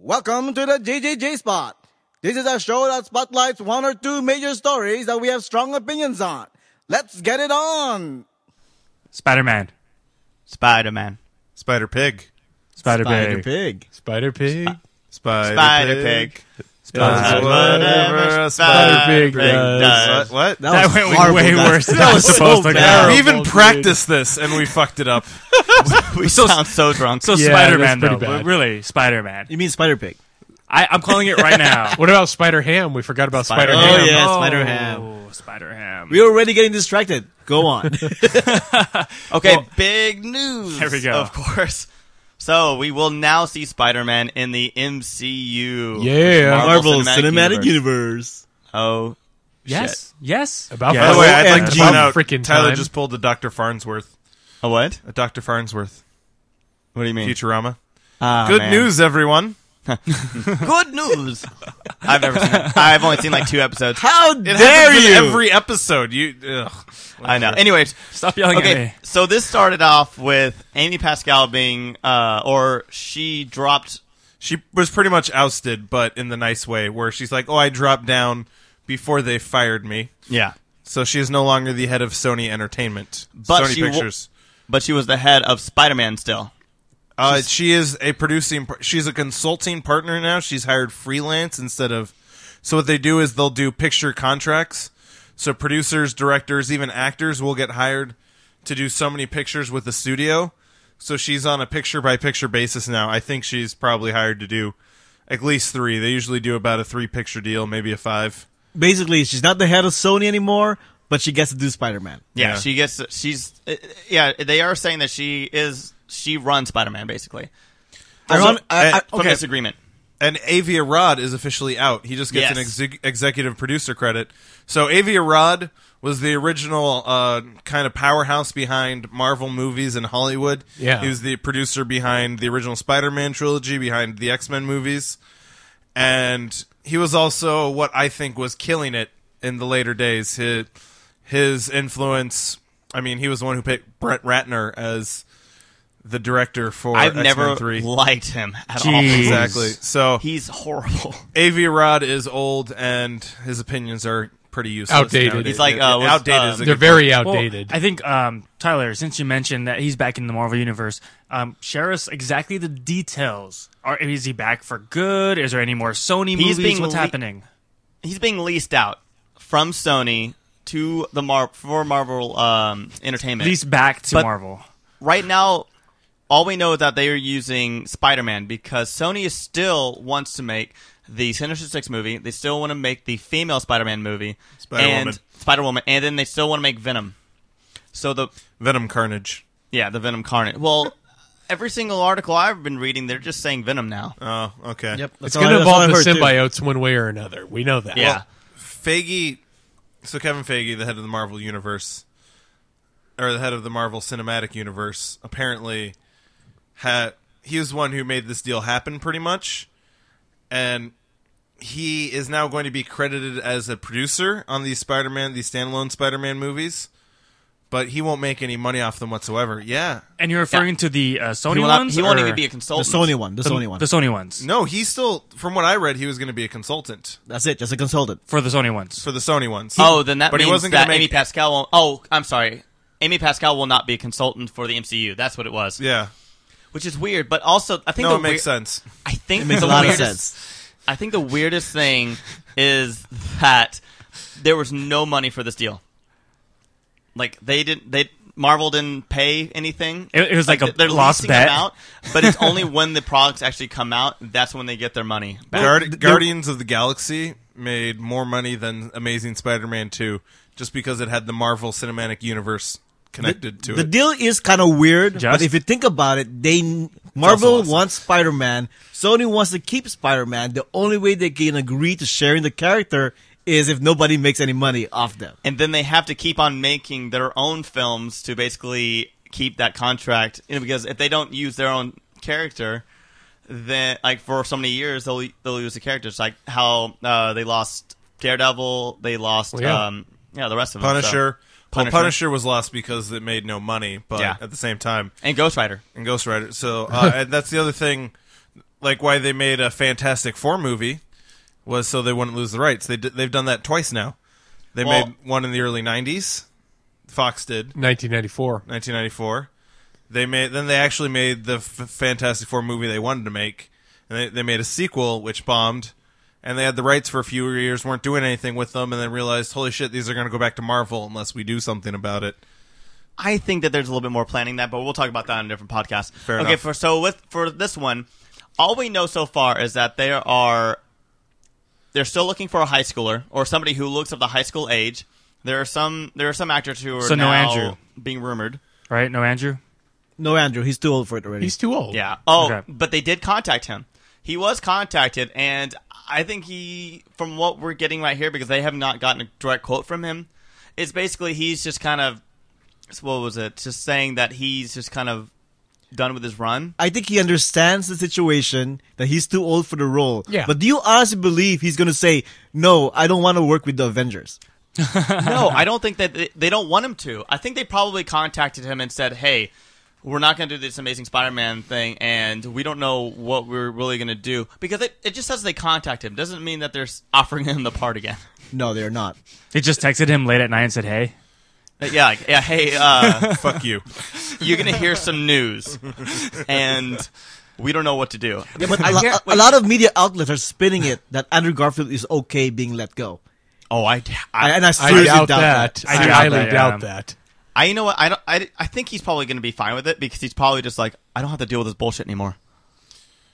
Welcome to the GGG Spot. This is a show that spotlights one or two major stories that we have strong opinions on. Let's get it on. Spider Man. Spider Man. Spider Pig. Spider Pig. Spider Pig. Pig. Spider Pig. Spider, Spider Pig. Does whatever a Spider Pig does. What? what? That, That was went horrible, way guys. worse than That I was was supposed so to bad. go. we even dude. practiced this and we fucked it up. We sound so drunk. So Yeah, Spider Man that's though, pretty bad. really Spider Man. You mean Spider Pig? I, I'm calling it right now. What about Spider Ham? We forgot about Spider- Spider, Oh, Ham. yeah. oh, Spider Ham. Spider Ham. We're already getting distracted. Go on. Okay, Well- big news. There we go. Of course. So we will now see Spider Man in the MCU. Yeah. Marvel Cinematic Universe. Oh, yes. Yes. About yes. By the way, I'd like to OMG. point out Freaking Tyler time. just pulled a Dr. Farnsworth. a what? A Dr. Farnsworth. What do you mean? Futurama. Ah, Good man. news, everyone. Good news. I've never seen. It. I've only seen like two episodes. How It dare happens in you? every episode. You. Ugh. I know. Anyways, Stop yelling at okay. me. So this started off with Amy Pascal being, uh, or she dropped. She was pretty much ousted, but in the nice way, where she's like, "Oh, I dropped down before they fired me." Yeah. So she is no longer the head of Sony Entertainment, But Sony she wa- Pictures. But she was the head of Spider Man still. Uh, she is a producing. She's a consulting partner now. She's hired freelance instead of. So what they do is they'll do picture contracts. So producers, directors, even actors will get hired to do so many pictures with the studio. So she's on a picture by picture basis now. I think she's probably hired to do at least three. They usually do about a three picture deal, maybe a five. Basically, she's not the head of Sony anymore, but she gets to do Spider Man. Yeah, Yeah. she gets. She's. uh, Yeah, they are saying that she is. She runs Spider Man basically. Iron- I- I- From okay. this agreement. And Avi Arad is officially out. He just gets an Yes. exec- executive producer credit. So Avi Arad was the original uh, kind of powerhouse behind Marvel movies in Hollywood. Yeah. he was the producer behind the original Spider-Man trilogy, behind the X-Men movies, and he was also what I think was killing it in the later days. His his influence. I mean, he was the one who picked Brett Ratner as the director for I've X-Men never 3. liked him at all. Jeez. Exactly. So He's horrible. Avi Arad is old, and his opinions are pretty useless. Outdated. nowadays. He's like, uh, was, outdated. uh, is a They're good very point. Well, outdated. I think um, Tyler, since you mentioned that he's back in the Marvel universe, um, share us exactly the details. Are, is he back for good? Is there any more Sony He's movies? being What's le- happening? He's being leased out from Sony to the Mar for Marvel um, Entertainment. At least back to But- Marvel. right now, all we know is that they are using Spider Man because Sony is still wants to make the Sinister Six movie. They still want to make the female Spider Man movie, Spider-Woman. and Spider Woman, and then they still want to make Venom. So the Venom Carnage. yeah, the Venom Carnage. Well, every single article I've been reading, they're just saying Venom now. Oh, okay. Yep. it's that's all I- going to that's all I involve the heard, too. symbiotes one way or another. We know that. Yeah. Feige. So Kevin Feige, the head of the Marvel universe, or the head of the Marvel Cinematic Universe, apparently had he was the one who made this deal happen, pretty much, and he is now going to be credited as a producer on these Spider-Man, these standalone Spider-Man movies. But he won't make any money off them whatsoever. Yeah, And you're referring to the uh, Sony He, not, ones? he won't even be a consultant. The consultant. Sony one. The, the, Sony one. The Sony ones. No, he's still, from what I read, he was going to be a consultant That's it. Just a consultant. For the Sony ones. for the Sony ones. Oh, then that but means he wasn't that gonna Amy make. Pascal won't. Oh, I'm sorry. Amy Pascal will not be a consultant for the MCU. That's what it was. yeah, Which is weird, but also I think no, the it makes weir- sense. I think It makes the a lot of weirdest, sense. I think the weirdest thing is that there was no money for this deal. Like they didn't. They Marvel didn't pay anything. It- it was like a they're lost leasing bet. them out, but it's only when the products actually come out that's when they get their money back. Guard- Guardians of the Galaxy made more money than Amazing Spider-Man 2 just because it had the Marvel Cinematic Universe connected to The it. The deal is kind of weird, but if you think about it, they Marvel awesome. wants Spider Man. Sony wants to keep Spider Man. The only way they can agree to sharing the character is if nobody makes any money off them. and then they have to keep on making their own films to basically keep that contract. You know, because if they don't use their own character, then like for so many years they'll they'll lose the characters. Like how uh, they lost Daredevil, they lost Well, yeah. um, yeah the rest of them. so- Punisher. Well, Punisher. Punisher was lost because it made no money, but Yeah. at the same time, and Ghost Rider. and Ghost Rider. So uh, and that's the other thing. like why they made a Fantastic Four movie was so they wouldn't lose the rights. They did, they've done that twice now. They Well- made one in the early '90s. Fox did 1994. 1994. They made then they actually made the F- Fantastic Four movie they wanted to make, and they, they made a sequel which bombed. And they had the rights for a few years, weren't doing anything with them, and then realized, holy shit, these are going to go back to Marvel unless we do something about it. I think that there's a little bit more planning that, but we'll talk about that on a different podcast. Fair okay, enough. for so with for this one, all we know so far is that there are they're still looking for a high schooler or somebody who looks of the high school age. There are some there are some actors who are So no now Andrew. being rumored. Right? No, Andrew. No, Andrew, he's too old for it already. He's too old. Yeah. Oh, Okay. but they did contact him. He was contacted, and I think he, from what we're getting right here, because they have not gotten a direct quote from him, is basically he's just kind of, what was it? Just saying that he's just kind of done with his run. I think he understands the situation that he's too old for the role. Yeah. But do you honestly believe he's going to say, "No, I don't want to work with the Avengers"? no, I don't think that they, they don't want him to. I think they probably contacted him and said, "Hey, we're not going to do this Amazing Spider-Man thing, and we don't know what we're really going to do because it, it just says they contact him. Doesn't mean that they're offering him the part again. No, they're not. He just texted him late at night and said, "Hey." Uh, Yeah, like, yeah. Hey, uh, Fuck you. you're going to hear some news, and we don't know what to do. Yeah, but a, lo- a, a lot of media outlets are spinning it that Andrew Garfield is okay being let go. Oh, I, I, I, and I I seriously doubt, doubt, that. I I, highly doubt that. I, you know what? I don't. I, I think he's probably going to be fine with it because he's probably just like, I don't have to deal with this bullshit anymore.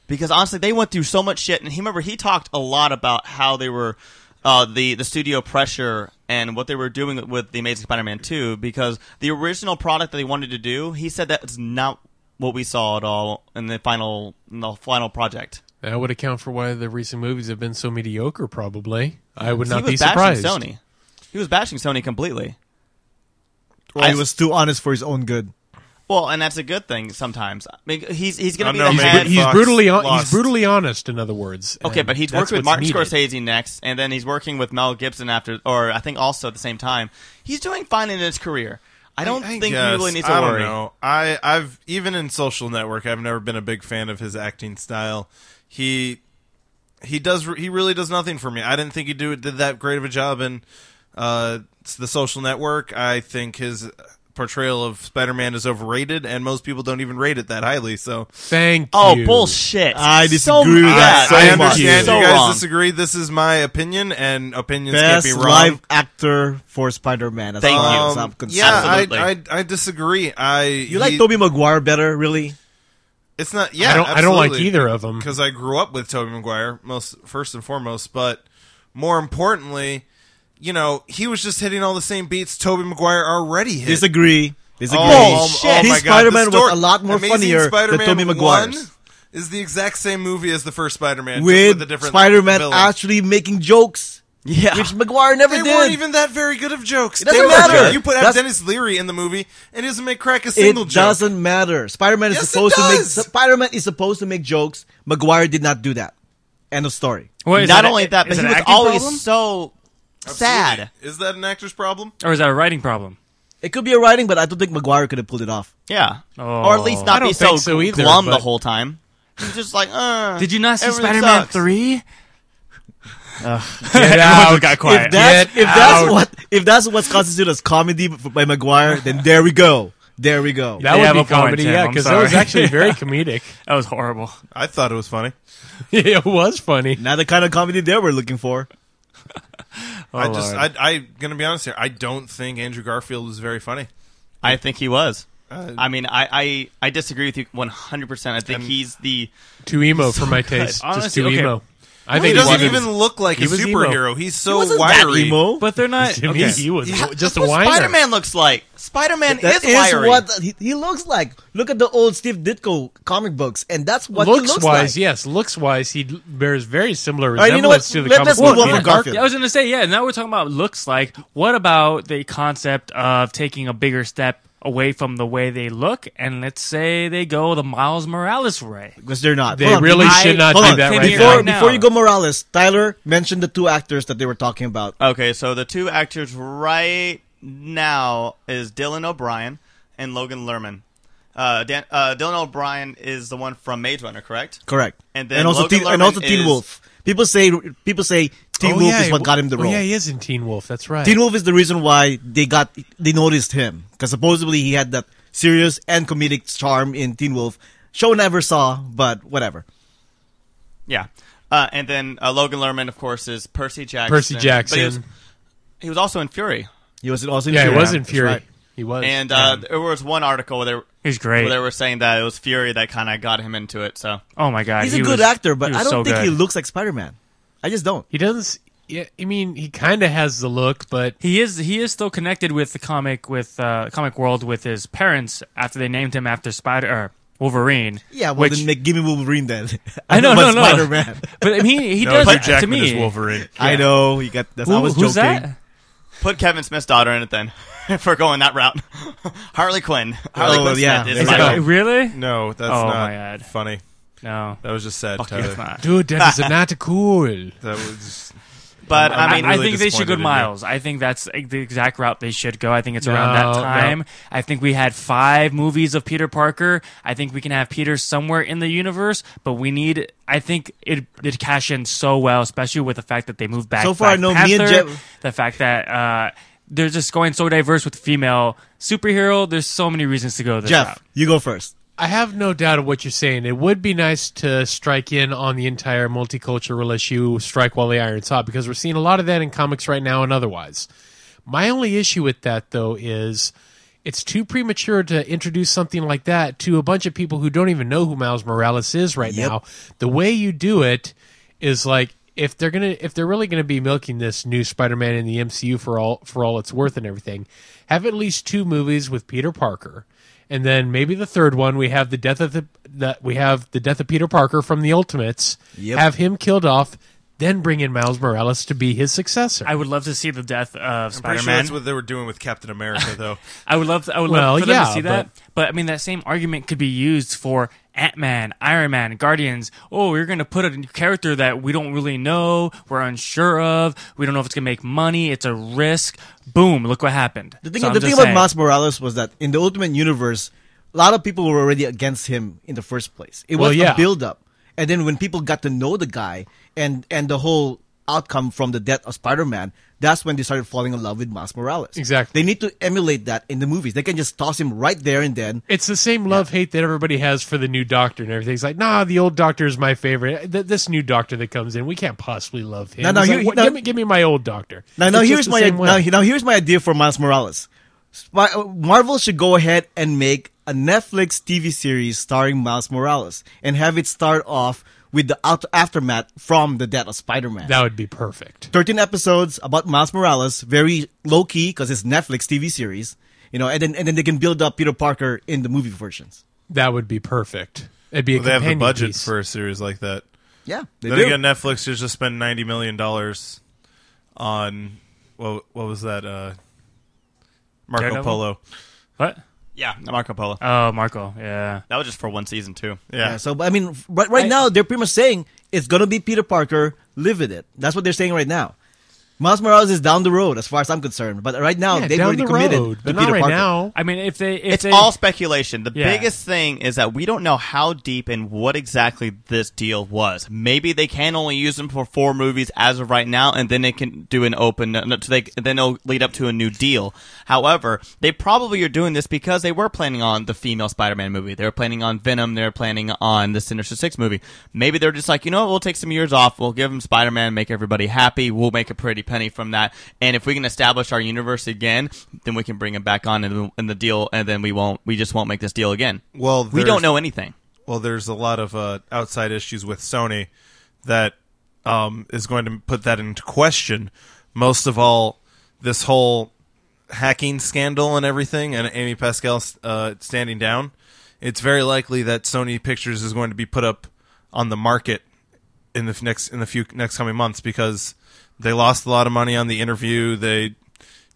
Because honestly, they went through so much shit, and he remember he talked a lot about how they were, uh, the the studio pressure and what they were doing with the Amazing Spider-Man two. Because the original product that they wanted to do, he said that's not what we saw at all in the final in the final project. That would account for why the recent movies have been so mediocre. Probably, I would he not was be bashing surprised. Sony. He was bashing Sony completely. Or he was too honest for his own good. Well, and that's a good thing sometimes. I mean, he's he's going to be know, the maybe head. He's Fox brutally hon- he's brutally honest. In other words. Okay, and but he's that's working with what's Martin needed. Scorsese next, and then he's working with Mel Gibson after, or I think also at the same time. He's doing fine in his career. I don't think guess. we really needs to I worry. don't know. I, I've even in Social Network, I've never been a big fan of his acting style. He he does he really does nothing for me. I didn't think he do did that great of a job in uh, the Social Network. I think his portrayal of Spider-Man is overrated, and most people don't even rate it that highly. So Thank Oh you. bullshit! I So- disagree with that so I understand So you guys wrong. disagree. This is my opinion, and opinions Best can't be wrong. live actor for Spider-Man. As Thank far you. I'm Um, yeah, I, I I disagree. I You like Tobey Maguire better, really? It's not. Yeah, I don't. I don't like either of them. because I grew up with Tobey Maguire most first and foremost, but more importantly, you know, he was just hitting all the same beats Tobey Maguire already hit. Disagree. Disagree. Oh, Bullshit. oh, oh His my God, Spider-Man story- was a lot more Amazing funnier Spider-Man Tobey 1 Maguire's. Is the exact same movie as the first Spider-Man, With, with different Spider-Man villain. actually making jokes, Yeah, which Maguire never They did. weren't even that very good of jokes. It doesn't They matter. You put have That's- Denis Leary in the movie, and he doesn't make crack a it single joke. It doesn't matter. Spider-Man is Yes, it supposed to make. Spider-Man is supposed to make jokes. Maguire did not do that. End of story. Well, is not that a- only that, but he was always problem? so sad. Is that an actor's problem? or is that a writing problem? It could be a writing, but I don't think Maguire could have pulled it off. Yeah, Oh. or at least I not don't be so, think so either, glum the but- whole time. He was just like, uh, Did you not see everything Spider-Man sucks. three? Get out. got quiet. If that's Get if that's out. what if that's what's constituted as comedy by Maguire, then there we go. There we go. That They would have be a point, comedy, Tim. yeah, I'm because that was sorry. actually very comedic. That was horrible. I thought it was funny. it was funny. Not the kind of comedy they were looking for. Oh, I just, Lord. I, I, gonna be honest here. I don't think Andrew Garfield was very funny. I think he was. Uh, I mean, I, I, I disagree with you 100%. I think he's the. Too emo for my taste. Just Honestly, too okay. emo. I he think doesn't he even look like he a was emo. superhero. He's so wasn't that wiry. emo. but they're not. To okay. he was Yeah, just that's a what whiner. Spider-Man looks like. Spider-Man That is is wiry. what he, he looks like. Look at the old Steve Ditko comic books, and that's what looks, he looks wise, like. yes, looks wise, he l- bears very similar right, you know resemblance what? to the Let- comic let's book move on from character. Garfield. Yeah, I was gonna say yeah. Now we're talking about looks like. What about the concept of taking a bigger step away from the way they look, and let's say they go the Miles Morales way? because they're not. They really I- should not Hold do on. that Came right before now. before you go Morales, Tyler mentioned the two actors that they were talking about. Okay, so the two actors right now is Dylan O'Brien and Logan Lerman. Uh, Dan, uh, Dylan O'Brien is the one from Maze Runner, correct? Correct. And then also Logan Teen, and Lerman also Teen is- Wolf. People say people say Teen Oh, Wolf yeah, is what got him the oh, role. yeah, he is in Teen Wolf. That's right. Teen Wolf is the reason why they got they noticed him because supposedly he had that serious and comedic charm in Teen Wolf. Show never saw, but whatever. Yeah. Uh, and then uh, Logan Lerman, of course, is Percy Jackson. Percy But he was, Jackson. he was also in Fury. He was also in Yeah, he Fury. was in Fury. right. He was. And uh, there was one article where they, were- He's where great. they were saying that it was Fury that kind of got him into it. So Oh my god, He's he a good was- actor, but I don't so think good. he looks like Spider Man. I just don't. he doesn't. Yeah, I mean, he kind of has the look, but He is he is still connected with the comic with uh, comic world with his parents after they named him after Spider or Wolverine. Yeah, well, which then make, give me Wolverine then. I know, no, no. Spider Man. but I mean he, he No, does Hugh to Jackman me. is Wolverine. I know. you got. That's, Who- I was who's joking. that? put Kevin Smith's daughter in it then. if we're going that route. Harley Quinn. Harley Oh, Quinn yeah. Smith Is is that- Spider- really? No, that's Oh, not my God. funny. No, That was just sad, Fuck you, Tyler. it's not. dude, that is not cool. That was. But I'm I mean, I really think they should go disappointed in you. Miles. I think that's the exact route they should go. I think it's around that No, time. no. I think we had five movies of Peter Parker. I think we can have Peter somewhere in the universe, but we need. I think it it cash in so well, especially with the fact that they moved back. So far, I Black know me and Panther, Jeff- the fact that uh, they're just going so diverse with female superhero. There's so many reasons to go this Jeff, route. you go first. I have no doubt of what you're saying. It would be nice to strike in on the entire multicultural issue, strike while the iron's hot, because we're seeing a lot of that in comics right now and otherwise. My only issue with that, though, is it's too premature to introduce something like that to a bunch of people who don't even know who Miles Morales is right Yep. now. The way you do it is like if they're gonna if they're really gonna be milking this new Spider-Man in the MCU for all for all it's worth and everything, have at least two movies with Peter Parker, and then maybe the third one we have the death of the that we have the death of Peter Parker from the Ultimates. Yep. Have him killed off, then bring in Miles Morales to be his successor. I would love to see the death of I'm pretty Spider sure Man. that's what they were doing with Captain America, though. I would love to, I would Well, love for them yeah, to see that. But I mean, that same argument could be used for Ant Man, Iron Man, Guardians. Oh, we're going to put a new character that we don't really know, we're unsure of, we don't know if it's going to make money, it's a risk. Boom, look what happened. The thing, So the thing about saying. Miles Morales was that in the Ultimate Universe, a lot of people were already against him in the first place. It Well, was yeah. a build up, and then when people got to know the guy and and the whole outcome from the death of Spider Man, that's when they started falling in love with Miles Morales. Exactly. They need to emulate that in the movies. They can just toss him right there and then. It's the same love hate that everybody has for the new doctor and everything. It's like, nah, the old doctor is my favorite. Th- this new doctor that comes in, we can't possibly love him. No, no, It's here- like, what- no- give, me, give me my old doctor. Now, now It's here's the my same way. now, now here's my idea for Miles Morales. Spy- uh, Marvel should go ahead and make a Netflix TV series starring Miles Morales and have it start off with the out- aftermath from the death of Spider-Man. that would be perfect. 13 episodes about Miles Morales, very low key because it's Netflix TV series, you know, and then and then they can build up Peter Parker in the movie versions. That would be perfect. It'd be a they have the budget piece. for a series like that. Yeah, they then do. again, Netflix just spent ninety million dollars on what? What was that? Uh, Marco Daredevil? Polo. What? Yeah, Marco Polo. Oh, Marco. Yeah. That was just for one season too. Yeah. yeah, so but I mean, right, right now they're pretty much saying it's gonna be Peter Parker. Live with it. That's what they're saying right now. Miles Morales is down the road, as far as I'm concerned. But right now, Yeah, they've down already the committed road, to but Peter not right Parker. now. I mean, if they, if it's they, all speculation. The Yeah. biggest thing is that we don't know how deep and what exactly this deal was. Maybe they can only use them for four movies as of right now, and then they can do an open. no, so They then it'll lead up to a new deal. However, they probably are doing this because they were planning on the female Spider-Man movie. They were planning on Venom. They were planning on the Sinister Six movie. Maybe they're just like, you know, what, we'll take some years off. We'll give them Spider-Man, make everybody happy. We'll make a pretty penny from that. And if we can establish our universe again, then we can bring him back on in the, in the deal, and then we won't. We just won't make this deal again. Well, We don't know anything. Well, there's a lot of uh, outside issues with Sony that um, is going to put that into question. Most of all, this whole hacking scandal and everything, and Amy Pascal uh, standing down. It's very likely that Sony Pictures is going to be put up on the market in the next in the few next coming months because they lost a lot of money on the interview. They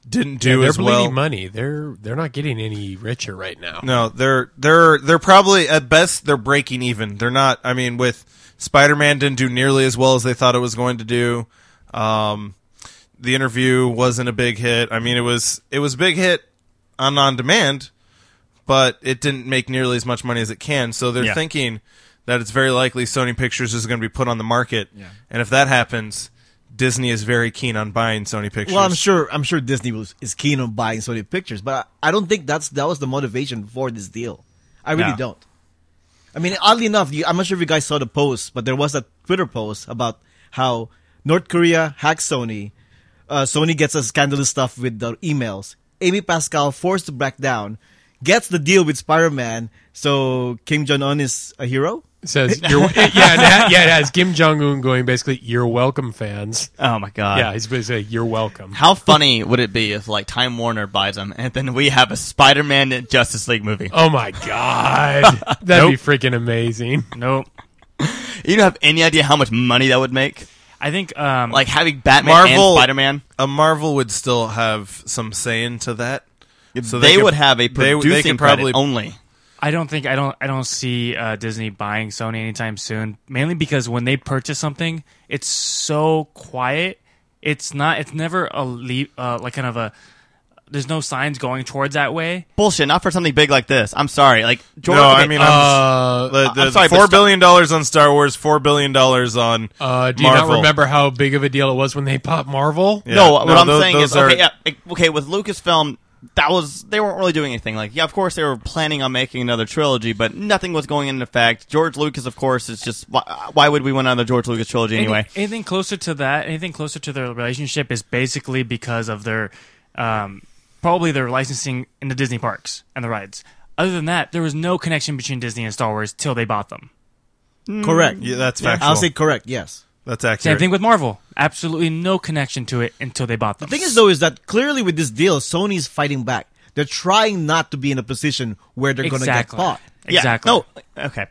didn't Yeah, do they're as bleeding well. money. They're they're not getting any richer right now. No, they're they're they're probably at best they're breaking even. They're not. I mean, with Spider-Man didn't do nearly as well as they thought it was going to do. Um, the interview wasn't a big hit. I mean, it was it was a big hit on on demand, but it didn't make nearly as much money as it can. So they're Yeah. thinking that it's very likely Sony Pictures is going to be put on the market. yeah. And if that happens, Disney is very keen on buying Sony Pictures. Well, I'm sure I'm sure Disney was, is keen on buying Sony Pictures, but I, I don't think that's that was the motivation for this deal. I really No. don't. I mean, oddly enough, you, I'm not sure if you guys saw the post, but there was a Twitter post about how North Korea hacks Sony. Uh, Sony gets us scandalous stuff with the emails. Amy Pascal forced to back down, gets the deal with Spider-Man, so Kim Jong Un is a hero. It says you're, yeah, it ha- yeah, it has Kim Jong Un going basically, "You're welcome, fans." Oh my god. Yeah, he's basically, "You're welcome." How funny would it be if like Time Warner buys them and then we have a Spider-Man Justice League movie? Oh my god, that'd be freaking amazing. Nope. You don't have any idea how much money that would make? I think um, Like having Batman Marvel- and Spider-Man. a Marvel would still have some say into that. So they, could- would have a they- producing they could probably only. I don't think I don't I don't see uh, Disney buying Sony anytime soon. Mainly because when they purchase something, it's so quiet. It's not. It's never a le- uh, like kind of a. There's no signs going towards that way. Bullshit. Not for something big like this. I'm sorry. Like George, No, okay, I mean, Uh, I'm, the, I'm sorry, the but four Star- billion dollars on Star Wars, four billion dollars on uh, do you Marvel. not remember how big of a deal it was when they bought Marvel? Yeah. no, what No, I'm tho- saying those is are- okay. Yeah, okay. With Lucasfilm, that was they weren't really doing anything. Like, yeah, of course they were planning on making another trilogy, but nothing was going into effect. George Lucas, of course, is just why, why would we want another George Lucas trilogy anyway? Anything, anything closer to that, anything closer to their relationship is basically because of their, um, probably their licensing in the Disney parks and the rides. Other than that, there was no connection between Disney and Star Wars till they bought them. Correct. Yeah, that's factual. I'll say correct. Yes. That's accurate. Same thing with Marvel. Absolutely no connection to it until they bought them. The thing is, though, is that clearly with this deal, Sony's fighting back. They're trying not to be in a position where they're going to get exactly. caught. Exactly. Yeah, no, okay.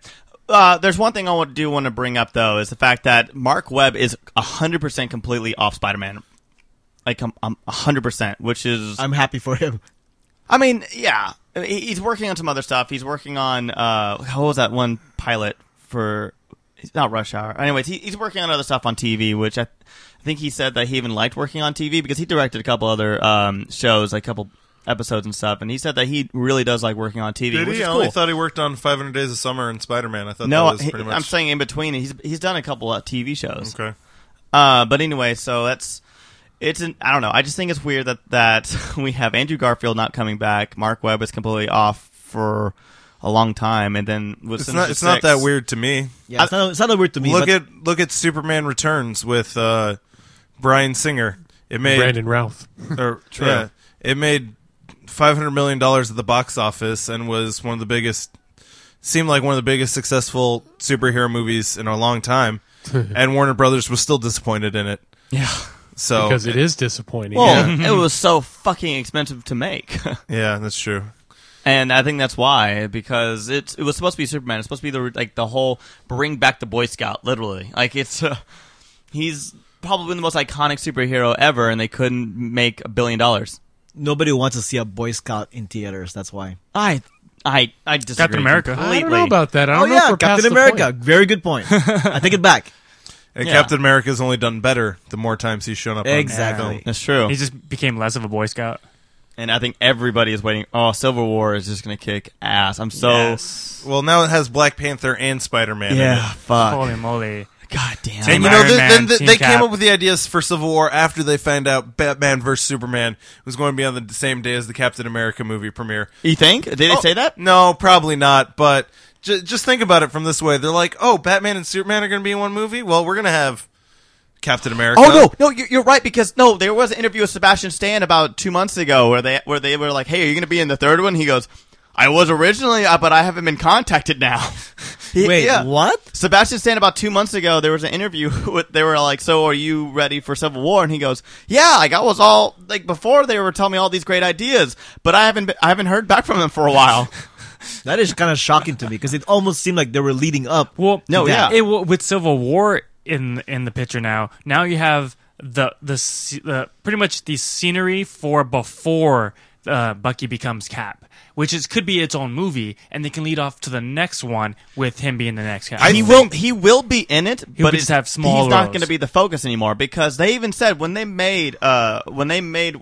Uh, there's one thing I would- do want to bring up though is the fact that Mark Webb is 100% completely off Spider-Man. Like um, um, 100%, which is I'm happy for him. I mean, yeah, he's working on some other stuff. He's working on uh, what was that one pilot for? It's not Rush Hour. Anyways, he, he's working on other stuff on TV, which I, I think he said that he even liked working on TV because he directed a couple other um, shows, like a couple episodes and stuff. And he said that he really does like working on TV. Did which he? is I only cool. thought he worked on 500 Days of Summer and Spider Man. I thought no, that was he- pretty much. I'm saying in between. He's he's done a couple of TV shows. okay. Uh, but anyway, so that's it's an I don't know. I just think it's weird that that we have Andrew Garfield not coming back. Mark Webb is completely off for a long time, and then with It's not. It's not that weird to me. Yeah, it's, not, it's not that weird to me. look but at look at Superman Returns with uh, Bryan Singer. It made Brandon Routh. or, yeah, it made 500 million dollars at the box office and was one of the biggest. Seemed like one of the biggest successful superhero movies in a long time, and Warner Brothers was still disappointed in it. Yeah. So because it is disappointing. Well, it was so fucking expensive to make. yeah, that's true. And I think that's why, because it's it was supposed to be Superman. It's supposed to be the like the whole bring back the Boy Scout, literally. Like it's uh, he's probably the most iconic superhero ever, and they couldn't make a billion dollars. nobody wants to see a Boy Scout in theaters. That's why. I I I disagree. Captain America. completely. I don't know about that. I Oh don't know yeah, if we're past Captain the America. point. Very good point. I take it back. And Yeah. Captain America's only done better the more times he's shown up. on Exactly. film. That's true. He just became less of a Boy Scout. And I think everybody is waiting. Oh, Civil War is just gonna kick ass. I'm so Well, now it has Black Panther and Spider Man. yeah. Fuck. Holy moly! God damn. And you know, Iron th- Man, then th- Team they Cap. came up with the ideas for Civil War after they found out Batman vs Superman was going to be on the same day as the Captain America movie premiere. you think? Did they Oh, say that? No, probably not. But j- just think about it from this way: they're like, "Oh, Batman and Superman are going to be in one movie. Well, we're going to have Captain America." Oh no, no, you're, you're right because no, there was an interview with Sebastian Stan about two months ago where they where they were like, "Hey, are you going to be in the third one?" He goes, "I was originally, uh, but I haven't been contacted now." He- Wait, yeah. what? Sebastian Stan about two months ago, there was an interview with they were like, "So are you ready for Civil War?" And he goes, "Yeah, like I was all like before they were telling me all these great ideas, but I haven't been, I haven't heard back from them for a while." That is kind of shocking to me because it almost seemed like they were leading up. Well, No, yeah. It, with Civil War in in the picture now, now you have the the, sce- the pretty much the scenery for before uh, Bucky becomes Cap, which is could be its own movie, and they can lead off to the next one with him being the next Cap. he will he will be in it, He'll but just have small He's not going to be the focus anymore because they even said when they made uh when they made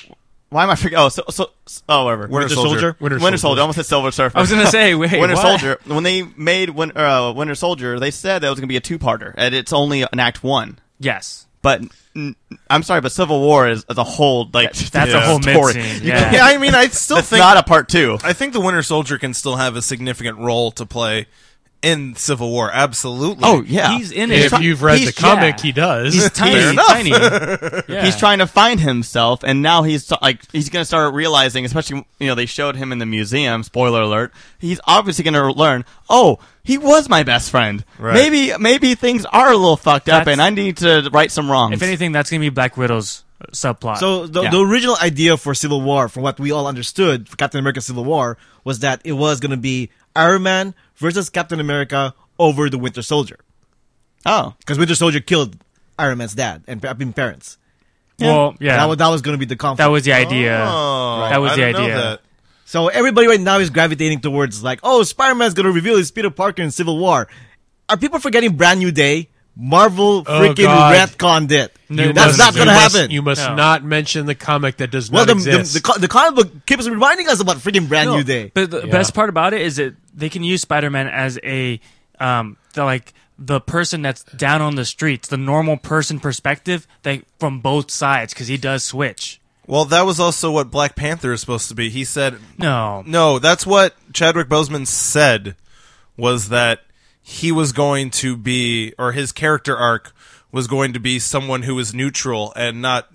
Why am I forgetting? Oh, so, so, oh, whatever. Winter Soldier. Winter Winter Soldier. Soldier. I almost said Silver Surfer. I was gonna say, wait, Winter what? Soldier. When they made Win- uh, Winter Soldier, they said that was going to be a two-parter, and it's only an act one. Yes. But I'm sorry, but Civil War is, is a whole like That's a whole story. mid-scene, yeah. Yeah, I mean, I still It's think not a part two. I think the Winter Soldier can still have a significant role to play in Civil War. Absolutely. Oh yeah, He's in it. If you've read the comic, yeah. he does. He's tiny, enough. tiny. Yeah. He's trying to find himself, and now he's like he's going to start realizing, especially you know they showed him in the museum. Spoiler alert! He's obviously going to learn. Oh, he was my best friend. Right. Maybe maybe things are a little fucked up, and I need to right some wrongs. If anything, that's gonna be Black Widow's uh, subplot. So the, Yeah. the original idea for Civil War, from what we all understood for Captain America Civil War, was that it was going to be Iron Man versus Captain America over the Winter Soldier. oh, Because Winter Soldier killed Iron Man's dad and I mean, parents. well, yeah, That was, that was going to be the conflict. that was the idea. Oh, That was I the didn't know idea. that. So everybody right now is gravitating towards like, oh, Spider-Man's going to reveal his Peter Parker in Civil War. Are people forgetting Brand New Day? Marvel Oh, freaking God. retconned it. You That's must- not going to happen. You must No. not mention the comic that does well, not the, the, exist. the, co- the comic book keeps reminding us about freaking Brand No, New Day. But the Yeah. best part about it is that they can use Spider-Man as a um, the, like the person that's down on the streets, the normal person perspective, that from both sides because he does switch. Well, that was also what Black Panther is supposed to be. He said, No, no, that's what Chadwick Boseman said was that he was going to be, or his character arc was going to be someone who was neutral and not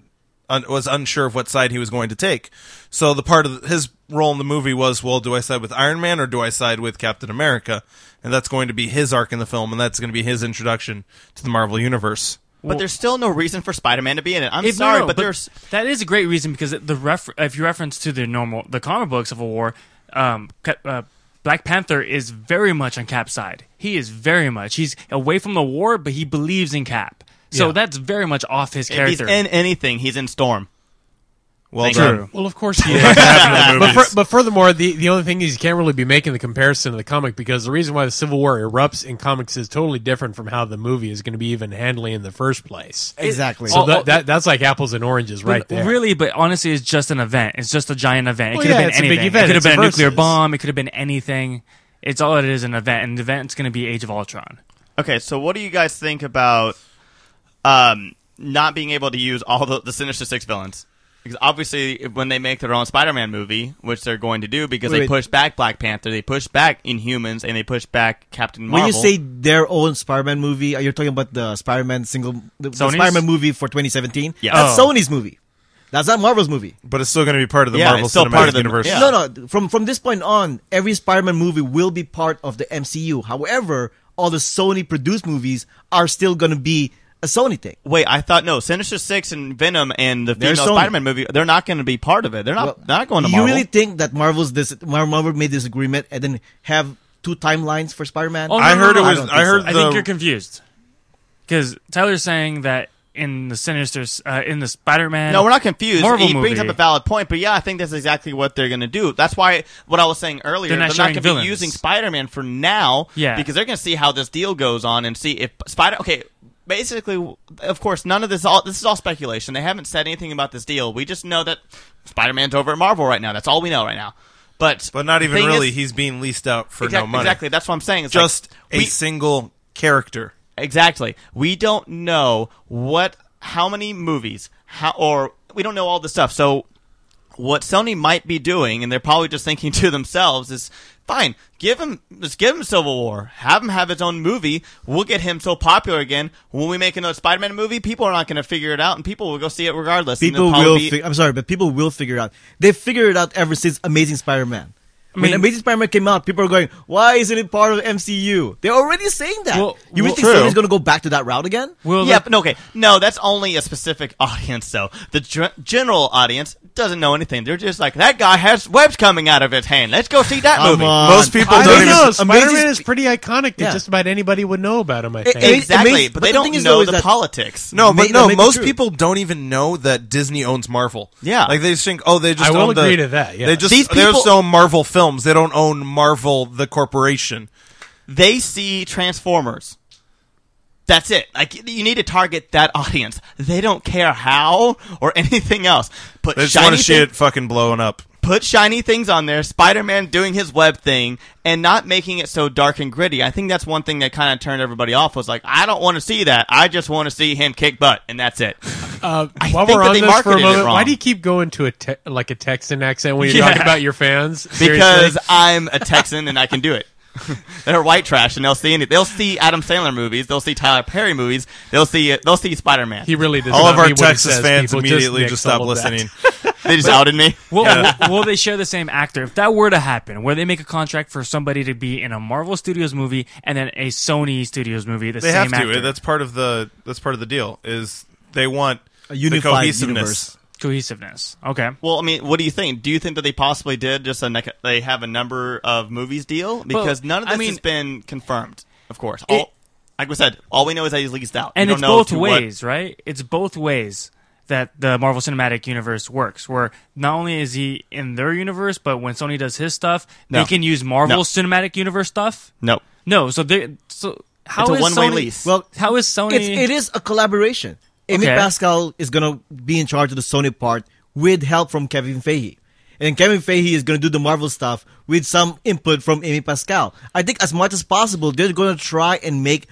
un, was unsure of what side he was going to take. So the part of his role in the movie was, well, do I side with Iron Man or do I side with Captain America? And that's going to be his arc in the film, and that's going to be his introduction to the Marvel universe. but there's still no reason for Spider-Man to be in it. I'm If- no, sorry, no, but, there's that is a great reason because the refer- if you reference to the normal the comic books of a war, um, uh, Black Panther is very much on Cap's side. He is very much he's away from the war, but he believes in Cap. So Yeah. that's very much off his if he's character. in anything, he's in Storm. Well Thank done. True. well, of course he is. but, for, but furthermore, the, the only thing is you can't really be making the comparison to the comic because the reason why the Civil War erupts in comics is totally different from how the movie is going to be even handling in the first place. exactly. So Oh, that, oh, that that's like apples and oranges right there. Really, but honestly, it's just an event. It's just a giant event. It Well, could have been it's a big anything. event. It could have It's been a a nuclear versus. bomb. It could have been anything. It's all it is an event, and the event's going to be Age of Ultron. Okay, so what do you guys think about um, not being able to use all the, the Sinister Six villains? Because obviously, when they make their own Spider-Man movie, which they're going to do, because Wait, they push back Black Panther, they push back Inhumans, and they push back Captain Marvel. when you say their own Spider-Man movie, are you talking about the Spider-Man single, the, the Spider-Man movie for 2017? Yeah. That's Oh. Sony's movie. That's not Marvel's movie. But it's still going to be part of the Yeah, Marvel it's still Cinematic part of the- Universe. yeah. No, no. From from this point on, every Spider-Man movie will be part of the MCU. However, all the Sony produced movies are still going to be a Sony thing. Wait, I thought no, Sinister Six and Venom and the female Sony. Spider-Man movie, they're not going to be part of it. They're not. Well, they're not going to Marvel. you really think that Marvel's this Marvel made this agreement and then have two timelines for Spider-Man? Oh, no, I no, heard no, it was. don't I, think heard so. I think you're confused because Tyler's saying that in the Sinister, uh, in the Spider-Man. No, we're not confused. Marvel he brings up a valid point, but yeah, I think that's exactly what they're going to do. That's why what I was saying earlier, They're they're not not, going to be using Spider-Man for now, Yeah. because they're going to see how this deal goes on and see if Spider. Okay, basically, of course, none of this all this is all speculation. They haven't said anything about this deal. We just know that Spider-Man's over at Marvel right now. That's all we know right now. But but not even really. is- He's being leased out for exactly, no money. Exactly, that's what I'm saying. It's Just like, a we- single character. Exactly. We don't know what, how many movies, how, or we don't know all the stuff. So, what Sony might be doing, and they're probably just thinking to themselves, is fine. Give him, just give him Civil War. Have him have his own movie. We'll get him so popular again. When we make another Spider-Man movie, people are not going to figure it out, and people will go see it regardless. People it'll be- Fi- I'm sorry, but people will figure it out. They've figured it out ever since Amazing Spider-Man. When mean- Amazing Spider-Man came out, people are going, "Why isn't it part of MCU?" They're already saying that. Well, you really well- think True. Sony's going to go back to that route again? Will yeah, but no, okay. No, that's only a specific audience, though. The ge- general audience doesn't know anything. They're just like, that guy has webs coming out of his hand. Let's go see that movie. on. Most people I don't don't even. know. Amazing Spider-Man is pretty iconic that Yeah. just about anybody would know about him. I think. Ama- Exactly, Amazing- but but they the don't thing is, know though, the politics. No, but no, may be most people don't even know that Disney owns Marvel. Yeah. like they just think, oh, they just. I will own the- agree to that, yeah. they just These they just people- own Marvel films. They don't own Marvel the corporation. They see Transformers. That's it. Like you need to target that audience. They don't care how or anything else. But They just shiny want to see it fucking blowing up. Put shiny things on there, Spider-Man doing his web thing, and not making it so dark and gritty. I think that's one thing that kind of turned everybody off. Was like, I don't want to see that. I just want to see him kick butt, and that's it. Uh, while we're on this for a moment, why do you keep going to a te- like a Texan accent when you're Yeah. talking about your fans? Seriously? Because I'm a Texan and I can do it. They're white trash, and they'll see any. They'll see Adam Sandler movies. They'll see Tyler Perry movies. They'll see. They'll see Spider-Man. he really does. All of our mean what he Texas says, fans immediately nix just, stop all of that. listening. They just outed me. Will, will, will they share the same actor? If that were to happen, where they make a contract for somebody to be in a Marvel Studios movie and then a Sony Studios movie, the They same have to. actor, That's part of the. That's part of the deal. Is they want A unified the cohesiveness. universe. cohesiveness. Okay. Well, I mean, what do you think? Do you think that they possibly did just a nec- they have a number of movies deal because none of I this mean- has been confirmed. Of course, all, like we said, all we know is that he's leased out, and we it's don't know both to what- ways, right? It's both ways that the Marvel Cinematic Universe works. Where not only is he in their universe, but when Sony does his stuff, No. they can use Marvel No. Cinematic Universe stuff. no, No, so they so how It's a is one-way Sony- lease. Well, how is Sony? It's, it is a collaboration. Amy Okay. Pascal is going to be in charge of the Sony part with help from Kevin Feige. And Kevin Feige is going to do the Marvel stuff with some input from Amy Pascal. I think as much as possible, they're going to try and make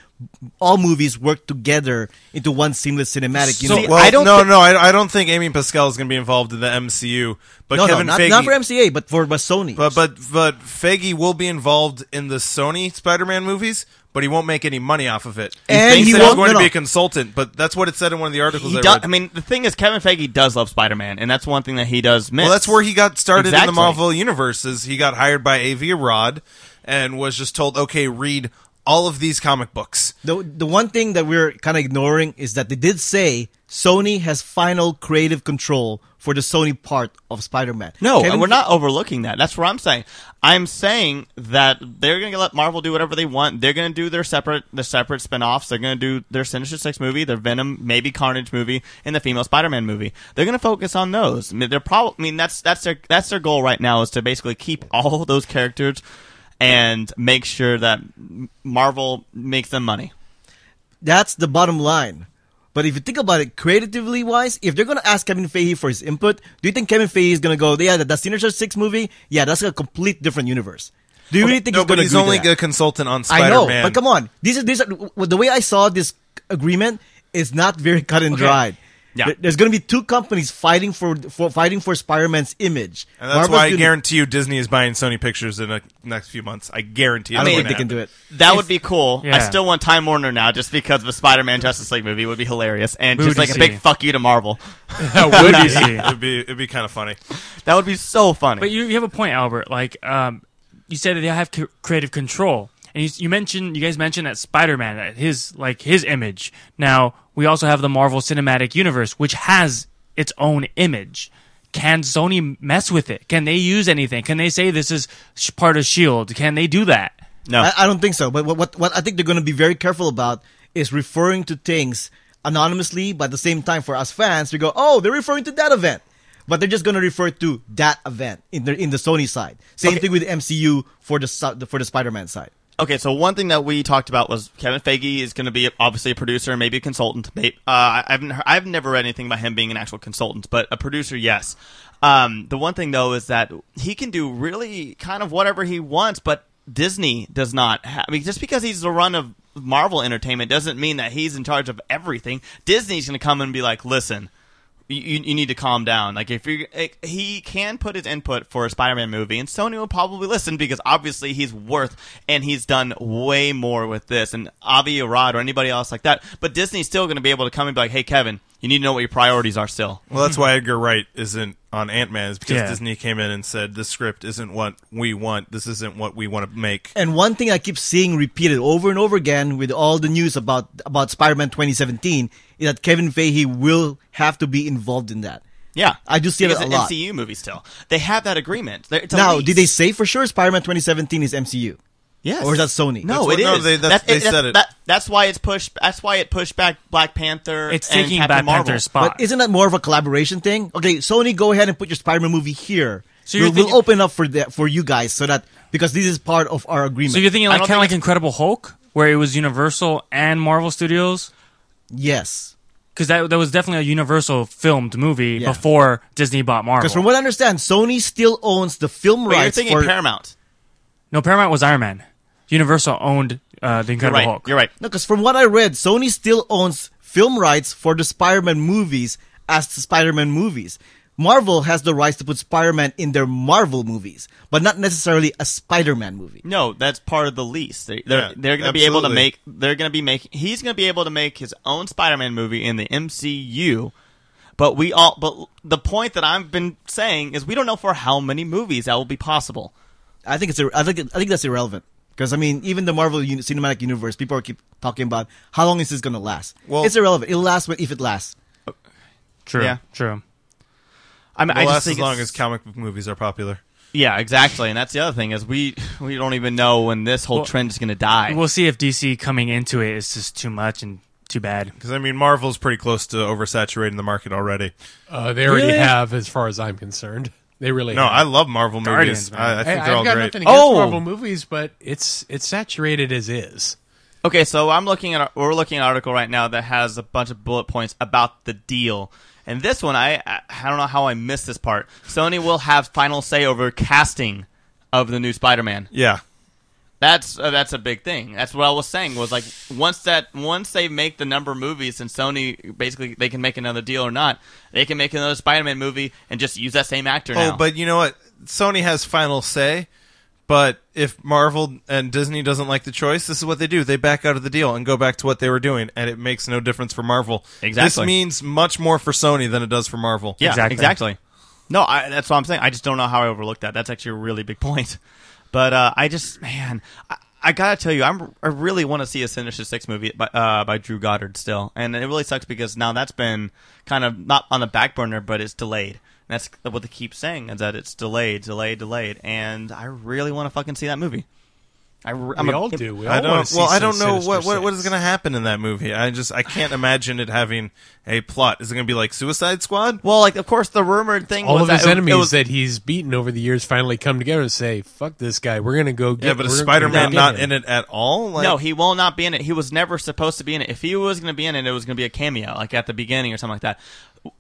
all movies work together into one seamless cinematic So- universe. Well, I don't no, thi- no, I, I don't think Amy Pascal is going to be involved in the MCU. But no, Kevin no, not, Feige, not for MCA, but for but Sony. but but but Feige will be involved in the Sony Spider-Man movies, but he won't make any money off of it. And he he said won't- he's going no, to be a consultant, but that's what it said in one of the articles he I does. read. I mean, the thing is, Kevin Feige does love Spider-Man, and that's one thing that he does miss. well, that's where he got started in the Marvel universe. Is he got hired by Avi Arad and was just told, "Okay, read all of these comic books." the the one thing that we're kind of ignoring is that they did say Sony has final creative control for the Sony part of Spider-Man. No, Kevin and we're not overlooking that. That's what I'm saying. I'm saying that they're going to let Marvel do whatever they want. They're going to do their separate, the separate spin-offs. They're going to do their Sinister Six movie, their Venom, maybe Carnage movie, and the female Spider-Man movie. They're going to focus on those. I mean, they're probably. I mean, that's that's their that's their goal right now is to basically keep all those characters and make sure that Marvel makes them money. That's the bottom line. But if you think about it creatively wise, if they're gonna ask Kevin Feige for his input, do you think Kevin Feige is gonna go, yeah, the, the Sinister Six movie, yeah, that's a complete different universe. Do you really think no, he's gonna he's agree to only a consultant on I Spider-Man. know, but come on, this is this the way I saw this agreement is not very cut and Okay. dried. Yeah. There's going to be two companies fighting for, for fighting for Spider-Man's image. And that's Marvel's why I gonna- guarantee you Disney is buying Sony Pictures in the next few months. I guarantee it. I don't mean, think they can do it. That would be cool. I still want Time Warner now, just because of a Spider-Man Justice League movie would be hilarious, and just Booty like a big fuck you to Marvel. That would be. It'd be it'd be kind of funny. That would be so funny. But you, you have a point, Albert. Like, um, you said that they have creative control, and you, you mentioned, you guys mentioned that Spider-Man, that his like his image. Now we also have the Marvel Cinematic Universe, which has its own image. Can Sony mess with it? Can they use anything? Can they say this is sh- part of Shield? Can they do that? no, I, I don't think so. But what, what what I think they're going to be very careful about is referring to things anonymously, but at the same time, for us fans, we go, "Oh, they're referring to that event," but they're just going to refer to that event in the in the Sony side. Same Okay. thing with MCU for the for the Spider-Man side. Okay, so one thing that we talked about was Kevin Feige is going to be obviously a producer, maybe a consultant. Uh, I haven't, he- I've never read anything about him being an actual consultant, but a producer, yes. Um, the one thing though is that he can do really kind of whatever he wants, but Disney does not. Ha- I mean, just because he's the run of Marvel Entertainment doesn't mean that he's in charge of everything. Disney's going to come and be like, "Listen, you, you need to calm down. Like if you he can put his input for a Spider-Man movie, and Sony will probably listen because obviously he's worth and he's done way more with this and Avi Arad or anybody else like that. But Disney's still going to be able to come and be like, hey Kevin, you need to know what your priorities are still. Well, that's why Edgar Wright isn't on Ant Man is because Yeah. Disney came in and said this script isn't what we want. This isn't what we want to make. And one thing I keep seeing repeated over and over again with all the news about about Spider-Man 2017 is that Kevin Feige will have to be involved in that. Yeah, I do see it because a lot. MCU movie still. They have that agreement. They're- It's a now, lease. did they say for sure Spider-Man 2017 is MCU? Yes. Or is that Sony? No, That's it what- no, they- that's- they said it. that- that's why it's pushed. That's why it pushed back Black Panther. It's and taking Captain Black Marvel. Panther's spot. But isn't that more of a collaboration thing? Okay, Sony, go ahead and put your Spider-Man movie here. So you're we'll, thinking- we'll open up for that for you guys so that because this is part of our agreement. So you're thinking like don't kind of think like Incredible Hulk? where it was Universal and Marvel Studios? Yes. Because that that was definitely a Universal filmed movie Yeah. before Disney bought Marvel. Because from what I understand, Sony still owns the film Wait, you're rights thinking for. Paramount. No, Paramount was Iron Man. Universal owned uh, the You're Incredible right. Hulk. You're right. No, because from what I read, Sony still owns film rights for the Spider-Man movies as the Spider-Man movies. Marvel has the rights to put Spider-Man in their Marvel movies, but not necessarily a Spider-Man movie. No, that's part of the lease. They, they're Yeah, they're going to be able to make. They're going to be making. He's going to be able to make his own Spider-Man movie in the MCU. But we all. But the point that I've been saying is we don't know for how many movies that will be possible. I think it's ir- I think I think that's irrelevant because I mean even the Marvel uni- Cinematic Universe, people are keep talking about how long is this going to last. Well- it's irrelevant. It'll last if it lasts. True. Yeah. True. I mean, It'll I just last think as long as comic book movies are popular. Yeah, exactly. And that's the other thing is we we don't even know when this whole Well, trend is going to die. We'll see if DC coming into it is just too much and too bad. Because I mean, Marvel's pretty close to oversaturating the market already. Uh, they already Really? have, as far as I'm concerned. They really No, have. I love Marvel Guardians, movies. man. I, I Hey, think they're all I've got great. nothing against Oh! Marvel movies, but it's it's saturated as is. Okay, so I'm looking at we're looking at an article right now that has a bunch of bullet points about the deal. And this one, I I I don't know how I missed this part. Sony will have final say over casting of the new Spider-Man. Yeah, That's uh, that's a big thing. That's what I was saying. Was like once that once they make the number of movies and Sony basically they can make another deal or not, they can make another Spider-Man movie and just use that same actor now. Oh, but you know what? Sony has final say. But if Marvel and Disney doesn't like the choice, this is what they do. They back out of the deal and go back to what they were doing, and it makes no difference for Marvel. Exactly. This means much more for Sony than it does for Marvel. Yeah, Exactly. exactly. No, I, that's what I'm saying. I just don't know how I overlooked that. That's actually a really big point. But uh, I just, man, I, I gotta tell you, I'm, I really want to see a Sinister Six movie by, uh, by Drew Goddard still, and it really sucks because now that's been kind of not on the back burner, but it's delayed. And that's what they keep saying is that it's delayed, delayed, delayed, and I really want to fucking see that movie. I re- I'm we a- all do. We I all wanna don't. see Well, I don't know what what, what is going to happen in that movie. I just I can't imagine it having a plot. Is it going to be like Suicide Squad? Well, like of course the rumored thing All was of that his it- it enemies was- that he's beaten over the years finally come together and say, "Fuck this guy. We're gonna go get." Yeah, but is Spider Man not in it at all? Like, no, he will not be in it. He was never supposed to be in it. If he was going to be in it, it was going to be a cameo, like at the beginning or something like that.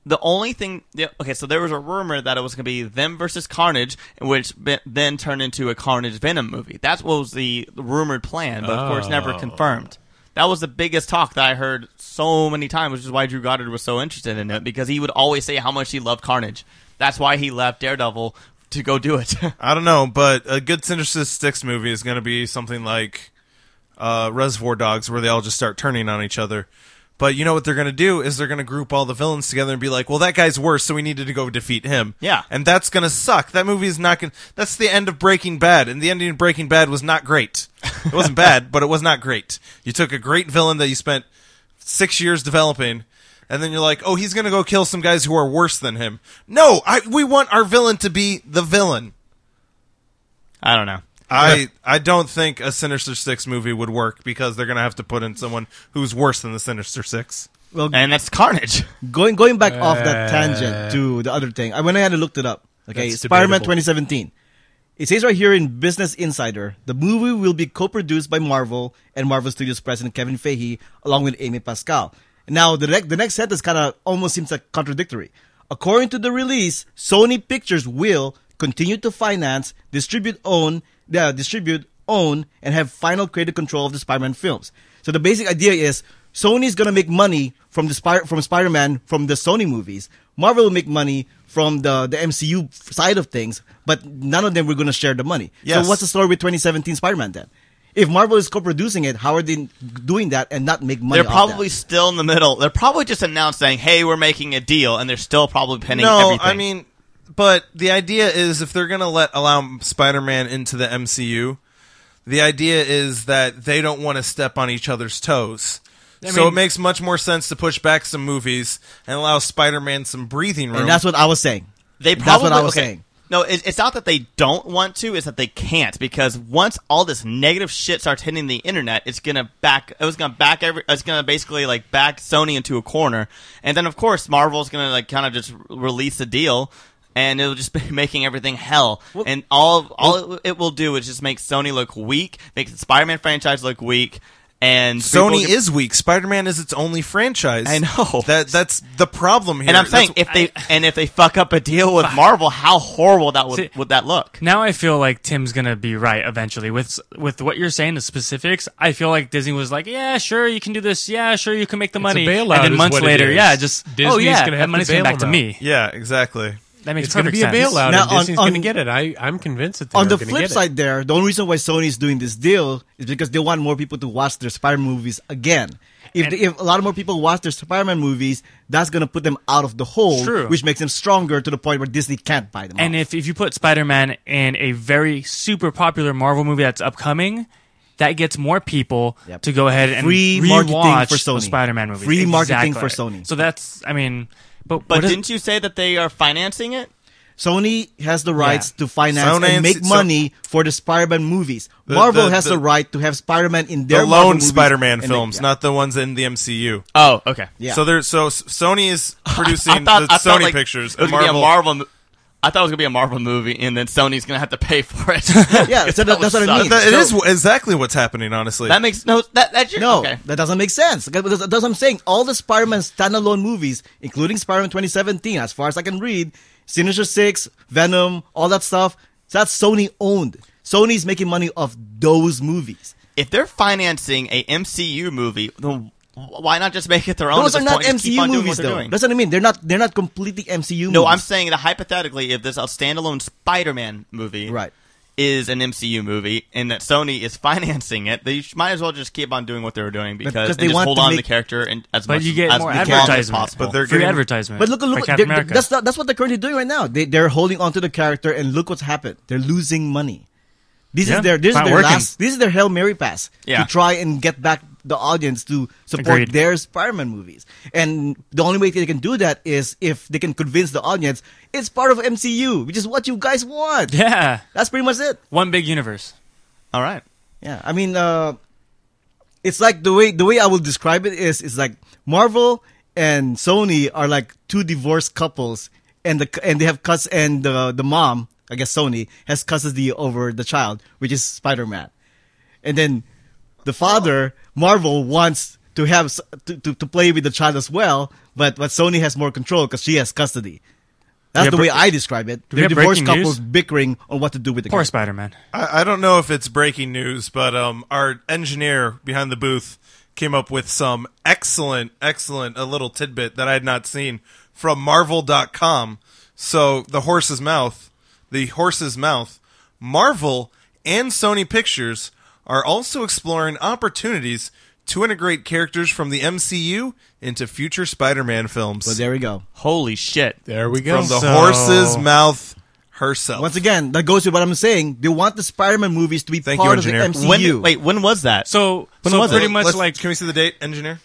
The only thing, okay, so there was a rumor that it was going to be them versus Carnage, which then turned into a Carnage Venom movie. That was the rumored plan, but of course never Oh. confirmed. That was the biggest talk that I heard so many times, which is why Drew Goddard was so interested in it because he would always say how much he loved Carnage. That's why he left Daredevil to go do it. I don't know, but a good Sinister Six movie is going to be something like uh, Reservoir Dogs, where they all just start turning on each other. But you know what they're going to do is they're going to group all the villains together and be like, "Well, that guy's worse, so we needed to go defeat him." Yeah. and that's going to suck. That movie is not going. To. That's the end of Breaking Bad, and the ending of Breaking Bad was not great. It wasn't bad, but it was not great. You took a great villain that you spent six years developing. And then you're like, oh, he's gonna go kill some guys who are worse than him. No, I, we want our villain to be the villain. I don't know. I I don't think a Sinister Six movie would work because they're gonna have to put in someone who's worse than the Sinister Six. Well, And that's Carnage. going going back off that tangent to the other thing, I went ahead and looked it up. Okay, That's Spider-Man debatable. 2017. It says right here in Business Insider, the movie will be co-produced by Marvel and Marvel Studios president Kevin Feige, along with Amy Pascal. Now, the next the next sentence kind of almost seems like contradictory. According to the release, Sony Pictures will continue to finance, distribute, own, yeah, distribute, own, and have final creative control of the Spider-Man films. So the basic idea is Sony's gonna make money from the Spy- from Spider-Man from the Sony movies. Marvel will make money from the the MCU side of things, but none of them were gonna share the money. Yes. So what's the story with 2017 Spider-Man then? If Marvel is co-producing it, how are they doing that and not make money? They're off probably that? still in the middle. They're probably just announced saying, "Hey, we're making a deal," and they're still probably penning no, everything. I mean, but the idea is if they're gonna let allow Spider-Man into the MCU, the idea is that they don't want to step on each other's toes. so mean- it makes much more sense to push back some movies and allow Spider-Man some breathing room. and that's what I was saying. they probably, that's what I was okay. saying. No, it, it's not that they don't want to; it's that they can't because once all this negative shit starts hitting the internet, it's gonna back. It was gonna back every. It's gonna basically like back Sony into a corner, and then of course Marvel's gonna like kind of just release a deal. And it'll just be making everything hell, and all all it, it will do is just make Sony look weak, make the Spider-Man franchise look weak, and Sony people get- is weak. Spider-Man is its only franchise. I know. that that's the problem here. And I'm saying That's- if they and if they fuck up a deal with Marvel, how horrible that would See- would that look? Now I feel like Tim's gonna be right eventually with with what you're saying, the specifics. I feel like Disney was like, "Yeah, sure, you can do this. Yeah, sure, you can make the It's a money." bailout and then is months what later, yeah, just oh Disney's yeah, gonna have that to money's coming back to me. yeah, exactly. That makes It's going to perfect be a sense. bailout, Now, and on- Disney's going to get it. I, I'm convinced that they're On the gonna flip get it. On the flip side, there, the only reason why Sony is doing this deal is because they want more people to watch their Spider-Man movies again. If, And- if a lot of more people watch their Spider-Man movies, that's going to put them out of the hole, True. which makes them stronger to the point where Disney can't buy them. And off. if, if you put Spider Man in a very super popular Marvel movie that's upcoming, that gets more people Yep. to go ahead and Free marketing for Sony. Spider Man movies. Free marketing for Sony. So that's, I mean, but, But didn't you say that they are financing it? Sony has the rights Yeah. to finance Sony and and- make so- money for the Spider-Man movies. The- Marvel the- has the, the- right to have Spider-Man in their The lone Spider-Man and they- films, yeah. not the ones in the MCU. Oh, okay. Yeah. So there, so Sony is producing I thought, the I Sony like, pictures. It was and be a Marvel. Marvel. Mo- I thought it was gonna be a Marvel movie, and then Sony's gonna have to pay for it. Yeah, so that- that's what I mean. That- it So- is exactly what's happening. Honestly, That makes no. That that just, No, Okay. that doesn't make sense. Because That's what I'm saying. All the Spider-Man standalone movies, including Spider-Man 2017, as far as I can read, Sinister Six, Venom, all that stuff, that's Sony owned. Sony's making money off those movies. If they're financing a MCU movie, then why not just make it their own? Those at are not point and MCU on doing what movies, though. doing? That's what I mean. They're not. They're not completely MCU. No, movies. I'm saying that hypothetically, if this a standalone Spider-Man movie Right. is an MCU movie and that Sony is financing it, they might as well just keep on doing what they were doing because because they just hold on to make- the character and as but much you get as more long as advertisement. possible. But they're free getting- advertisement. But look, look, like they're- they're- America. that's that's what they're currently doing right now. They they're holding on to the character, and look what's happened. They're losing money. This Yeah, is their this is their working. last. This is their hail mary pass Yeah. to try and get back the audience to support Agreed. their Spider-Man movies. And the only way they can do that is if they can convince the audience it's part of MCU, which is what you guys want. yeah, That's pretty much it. one big universe. All right. Yeah, I mean, uh, it's like the way the way I will describe it is is like Marvel and Sony are like two divorced couples, and the and they have cus and the the mom, I guess Sony has custody over the child, which is Spider Man, and then the father Marvel wants to have to, to, to play with the child as well, but but Sony has more control because she has custody. That's Yeah, the way I describe it. we They're have divorced breaking couples news? bickering on what to do with the Poor character. Spider Man. I, I don't know if it's breaking news, but um, our engineer behind the booth came up with some excellent, excellent a little tidbit that I had not seen from Marvel.com. So the horse's mouth, the horse's mouth, Marvel and Sony Pictures are also exploring opportunities to integrate characters from the MCU into future Spider-Man films. So there we go. Holy shit. There we go. from the So- horse's mouth herself. Once again, that goes to what I'm saying. They want the Spider-Man movies to be Thank you, part of the engineer. MCU. When, wait, when was that? So, When so was it? pretty much Let's- like can we see the date, engineer?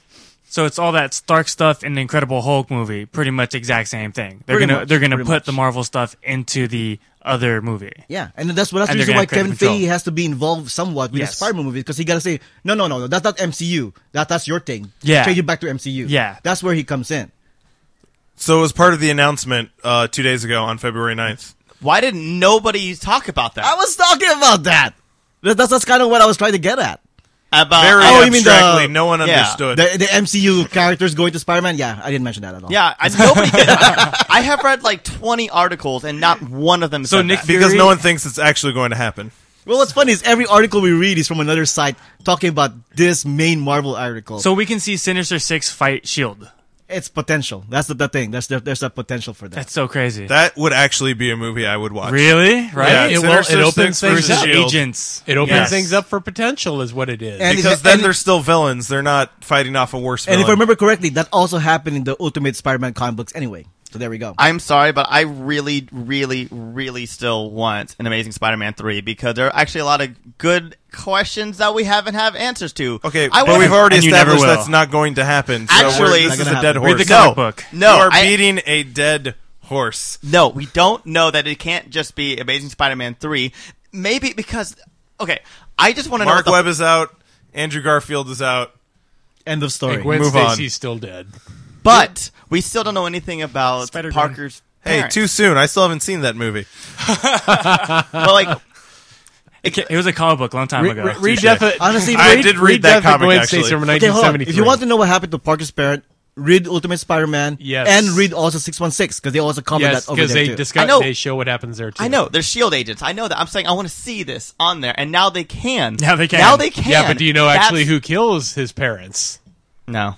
So it's all that Stark stuff in the Incredible Hulk movie, pretty much exact same thing. They're Pretty gonna much, they're gonna put much. the Marvel stuff into the other movie. Yeah, and that's what that's And the reason why Kevin. Feige has to be involved somewhat with Yes. the Spider-Man movie because he got to say, no, no, no, no, that's not MCU. That that's your thing. Yeah. change it back to MCU. Yeah. that's where he comes in. So it was part of the announcement uh, two days ago on February 9th. Why didn't nobody talk about that? I was talking about that. That- That's that's kind of what I was trying to get at. About Very Oh, you mean the- no one Yeah. understood. The, the MCU characters going to Spider-Man. Yeah, I didn't mention that at all. Yeah, I, nobody did. I have read like 20 articles and not one of them So said Nick that. because no one thinks it's actually going to happen. Well, what's funny is every article we read is from another site talking about this main Marvel article. So we can see Sinister Six fight Shield. It's potential. That's the, the thing. That's the, there's a potential for that. That's so crazy. That would actually be a movie I would watch. really? Right? Yeah, It Sinister will- it opens things up. Shield. Agents. It opens Yes. things up for potential, is what it is. And- Because it- then and they're still villains. They're not fighting off a worse and villain. if I remember correctly, that also happened in the Ultimate Spider-Man comic books anyway. So there we go. I'm sorry, but I really, really, really still want an Amazing Spider-Man 3 because there are actually a lot of good questions that we haven't have answers to. okay, I but we've already And established that's not going to happen. So Actually- we're- this is a dead happen. horse. Read the No. comic book. No, you are I- beating a dead horse. No, we don't know that it can't just be Amazing Spider-Man 3. Maybe because, okay, I just want to know. Mark what Webb is out. Andrew Garfield is out. End of story. And Gwen Move on. Stacy's still dead. But we still don't know anything about Spider-Gwen. Parker's Hey, parents. too soon. I still haven't seen that movie. but like, It, ca- it was a comic book a long time Re- ago. re- read Touche. Death of, Honestly, I read- did read that Death of comic, Gwen Stacy actually. from Okay, hold on. 1973. If you want to know what happened to Parker's parent, read Ultimate Spider-Man Yes. and read also 616 because they also comment yes, that over because there they too. discuss, I know. they show what happens there too. I know they're shield agents. I know that. I'm saying I want to see this on there, and now they can. Now they can. Now they can. Yeah, but do you know actually who kills his parents? No.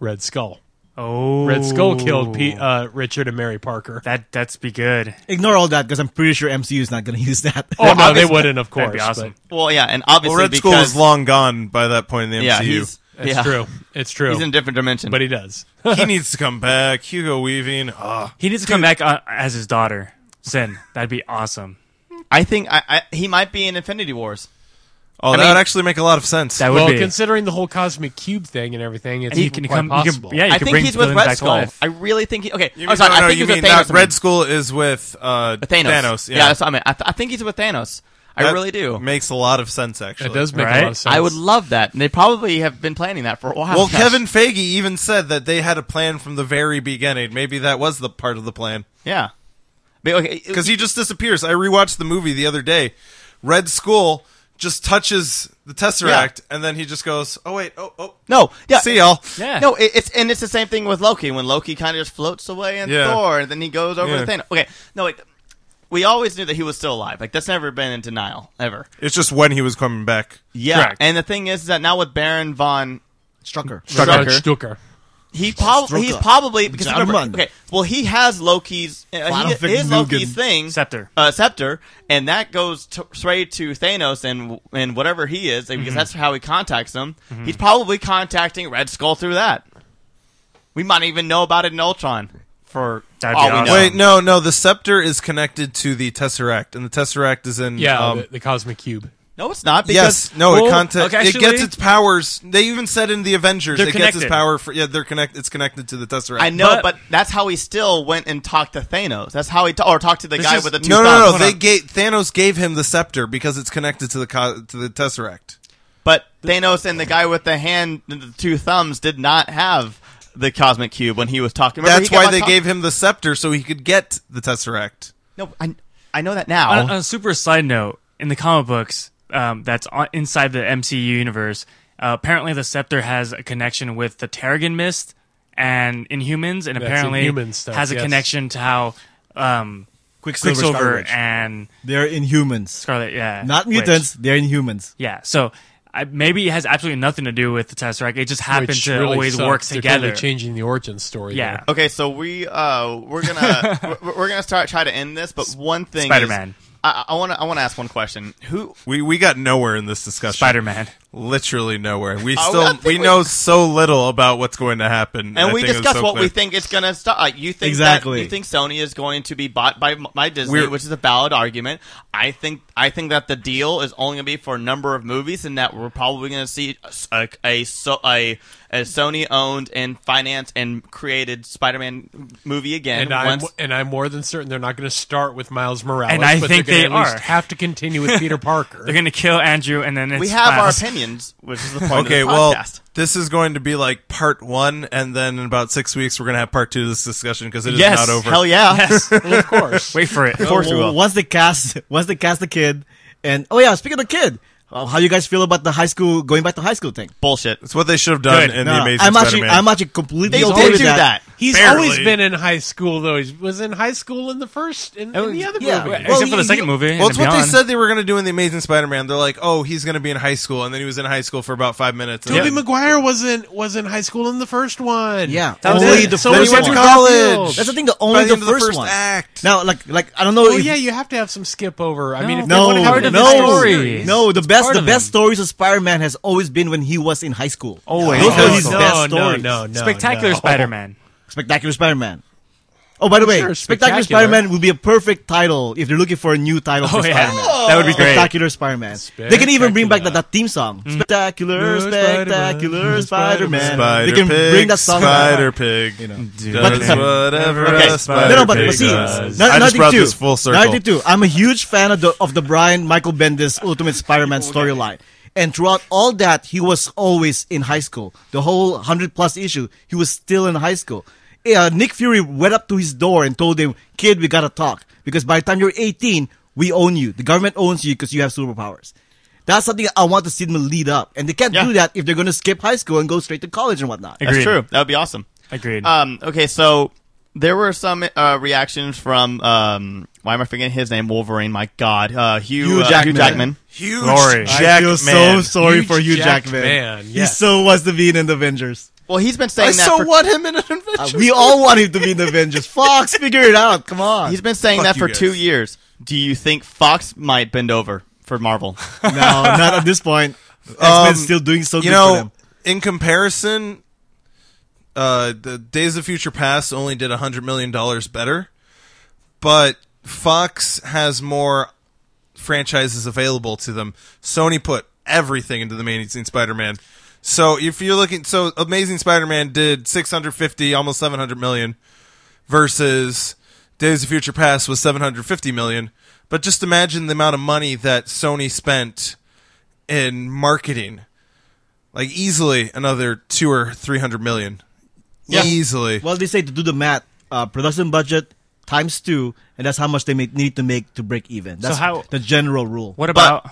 Red Skull. Oh, Red Skull killed Pete, uh, Richard and Mary Parker. That that's be good. Ignore all that because I'm pretty sure MCU is not going to use that. oh no, they wouldn't, of That'd course. be awesome. Well, yeah, and obviously Well, Red Skull because is long gone by that point in the yeah, MCU. he's it's yeah, true. It's true. He's in a different dimension. but he does. he needs to come back. Hugo Weaving. ah. He needs to come back uh, as his daughter, Sin. That'd be awesome. I think I, I, he might be in Infinity Wars. Oh, I that mean- would actually make a lot of sense. That would well, be. considering the whole cosmic cube thing and everything, it's you can quite come. You can, yeah, you I can think bring he's with Red back Skull. I really think he. Okay, You oh, mean, sorry, no, I no, think you he's mean with Thanos. Red mean. Skull is with uh, Thanos. Thanos. Yeah, that's what I mean. I, th- I think he's with Thanos. I That really do. Makes a lot of sense, actually. It does make a lot of sense. I would love that. And they probably have been planning that for a while. Well, Yes. Kevin Feige even said that they had a plan from the very beginning. Maybe that was the part of the plan. Yeah. But, okay, Because he just disappears. I rewatched the movie the other day. Red Skull just touches the Tesseract, and then he just goes, "Oh wait, oh oh, no, yeah, see y'all." Yeah. No, it, it's and it's the same thing with Loki. When Loki kind of just floats away in Yeah. Thor, and then he goes over Yeah. to Thanos. Okay, no, like we always knew that he was still alive. Like that's never been in denial ever. It's just when he was coming back. Yeah, Correct. and the thing is that now with Baron von Strucker. Strucker. Stucker. He probably he's probably because remember, Gentlemen. okay. Well, he has Loki's uh, Final he, Fic his Loki's Nugan. thing Scepter. uh, scepter, and that goes to, straight to Thanos and and whatever he is because that's how he contacts them. He's probably contacting Red Skull through that. We might even know about it in Ultron. For That'd be all we awesome. know. Wait, no, no. The scepter is connected to the Tesseract, and the Tesseract is in. Yeah, um, the, the cosmic cube. No, it's not because yes, no. Well, it contact, okay, it gets its powers. They even said in the Avengers, They're it gets its connected. power. For, yeah, they're connect. It's connected to the Tesseract. I know, But- but, that's how he still went and talked to Thanos. That's how he ta- or talked to the guy is- with the two No, no, thumbs. no. Hold They on. gave Thanos gave him the scepter because it's connected to the co- to the Tesseract. But Thanos and the guy with the hand, the two thumbs, did not have the cosmic cube when he was talking. Remember, That's why they talk- gave him the scepter so he could get the Tesseract. No, I, I know that now. On, on a super side note, in the comic books, um, that's on, inside the MCU universe. Uh, apparently, the scepter has a connection with the Terrigen Mist and Inhumans, and That's apparently Inhuman stuff, has a yes. connection to how um, Quicksilver, Quicksilver Scarlet and They're Inhumans. Scarlet, yeah, Not Witch. mutants, they're Inhumans. Yeah, so I, maybe it has absolutely nothing to do with the Tesseract. It just happens which to really always sucks. work They're together. Totally changing the origin story. Yeah. there. Okay, so we uh we're gonna we're, we're gonna start try to end this, but one thing, Spider-Man. I want to I want to ask one question. Who We we got nowhere in this discussion. Spider Man. Literally nowhere. We still think we we- know so little about what's going to happen. and I we discuss so what clear. we think it's gonna start. Like, you think Exactly. that you think Sony is going to be bought by by Disney, We're- which is a valid argument. I think I think that the deal is only gonna be for a number of movies, and that we're probably gonna see a a, so- a, a Sony owned and financed and created Spider-Man movie again. And I'm once- and I'm more than certain they're not going to start with Miles Morales. And I but think they're they gonna at least have to continue with Peter Parker. They're gonna kill Andrew, and then it's we have Miles. our opinions, which is the point Okay, of this well, podcast. this is going to be like part one, and then in about six weeks we're going to have part two of this discussion because it is Yes, not over. Hell yeah! Yes, well, of course. wait for it. Of course we Well, will. Once they cast, once they cast the kid, and oh yeah, speaking of the kid, uh, how you guys feel about the high school going back to high school thing? Bullshit. It's what they should have done Good. in No, the no, Amazing I'm actually, Spider-Man. I'm actually completely They okay did with do that. that. He's Barely. always been in high school, though. He was in high school in the first, in, in oh, the other yeah. movie. Well, Except for he- the second he- movie. well, and it's what they said they were going to do in the Amazing Spider-Man. They're like, oh, he's going to be in high school, and then he was in high school for about five minutes. and Tobey then- Maguire wasn't was in high school in the first one. Yeah, That was only it. the So first he went to college. That's the thing. The only the the, end of the first, first one. act. Now, like, like I don't know. Oh if, yeah, you have to have some skip over. I mean, No. if they no, want to have part of the no, story. no. The best, the best stories of Spider-Man has always been when he was in high school. Always. Those No, were his best no, stories. no, no, Spectacular. Spider-Man. Spectacular Spider-Man. Oh, by the way, Sure, Spectacular Spectacular. Spider-Man would be a perfect title if they're looking for a new title for Oh yeah, Spider-Man. that would be great. Spectacular Spider-Man. They can even bring back that, that theme song. Mm. Spectacular, Spider-Man. spectacular Spider-Man. Spider they can Pig, bring that song Spider back. Pig, You know. does whatever Okay. a Spider No, no, but, Pig but see, does. no- I just nothing brought too. this full circle. Nothing too. I'm a huge fan of the of the Brian Michael Bendis Ultimate Spider-Man oh, storyline. And throughout all that, he was always in high school. The whole hundred plus issue, he was still in high school. Uh, Nick Fury went up to his door and told him, "Kid, we gotta talk because by the time you're 18, we own you. The government owns you because you have superpowers. That's something I want to see them lead up, and they can't Yeah. do that if they're going to skip high school and go straight to college and whatnot. Agreed. That's true. That would be awesome. Agreed. Um, okay, so there were some uh, reactions from um, why am I forgetting his name? Wolverine. My God, uh, Hugh, Hugh uh, Jackman. Hugh Jackman. Huge Glory. I feel so sorry Huge for Hugh Jack Jackman. man, He so wants to be in the Avengers. Well, he's been I saying that. so for, want him in an Uh, we all want him to be in the Avengers. Fox, figure it out. Come on. He's been saying Fuck that for guys. two years. Do you think Fox might bend over for Marvel? no, not at this point. X Um, Men's still doing so you good know, for them. in comparison, uh, the Days of Future Past only did hundred million dollars better, but Fox has more franchises available to them. Sony put everything into the Amazing Spider-Man. So if you're looking, so Amazing Spider-Man did 650, almost 700 million, versus Days of Future Past was 750 million. But just imagine the amount of money that Sony spent in marketing, like easily another two or three hundred million, Yeah. easily. Well, they say to do the math, uh, production budget times two, and that's how much they make, need to make to break even. That's how- the general rule. what about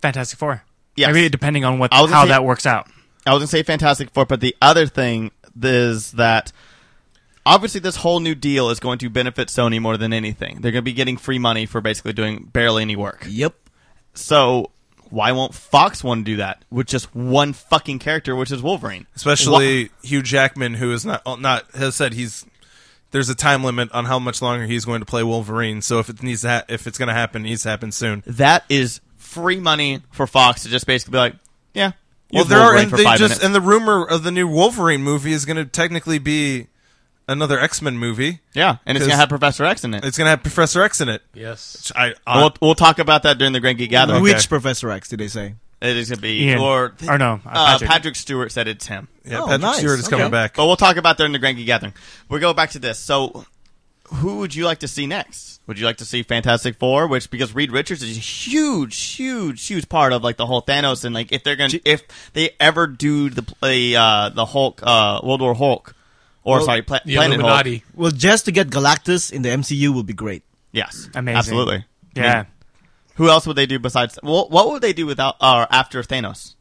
Fantastic Four? Yeah, I mean, depending on what I was gonna how say- that works out. I was gonna say Fantastic Four, but the other thing is that obviously this whole new deal is going to benefit Sony more than anything. They're going to be getting free money for basically doing barely any work. Yep. So why won't Fox want to do that with just one fucking character, which is Wolverine? Especially Hugh Jackman, who is not not has said he's there's a time limit on how much longer he's going to play Wolverine. So if it needs to ha- if it's going to happen, it needs to happen soon. that is free money for Fox to just basically be like, yeah. Well, use there are Wolverine and for they five just minutes. and the rumor of the new Wolverine movie is going to technically be another X Men movie. yeah, and it's gonna have Professor X in it. It's going to have Professor X in it. Yes. I, I we'll, we'll talk about that during the Grand Geek Gathering. Which Professor X did they say? It is gonna be Ian. or Or no, uh, Patrick. Patrick. Stewart said it's him. yeah, Oh, Patrick nice. Stewart is coming Okay. back. But we'll talk about that in the Grand Geek Gathering. We go back to this. So, who would you like to see next? Would you like to see Fantastic Four? Which because Reed Richards is a huge, huge, huge part of like the whole Thanos and like if they're gonna if they ever do the the uh, the Hulk uh, World War Hulk or Well, sorry Pla- The Planet Hulk. Illuminati. Well, just to get Galactus in the MCU will be great. Yes, Amazing. absolutely. Yeah. Who else would they do besides? Well, what would they do without or after Thanos?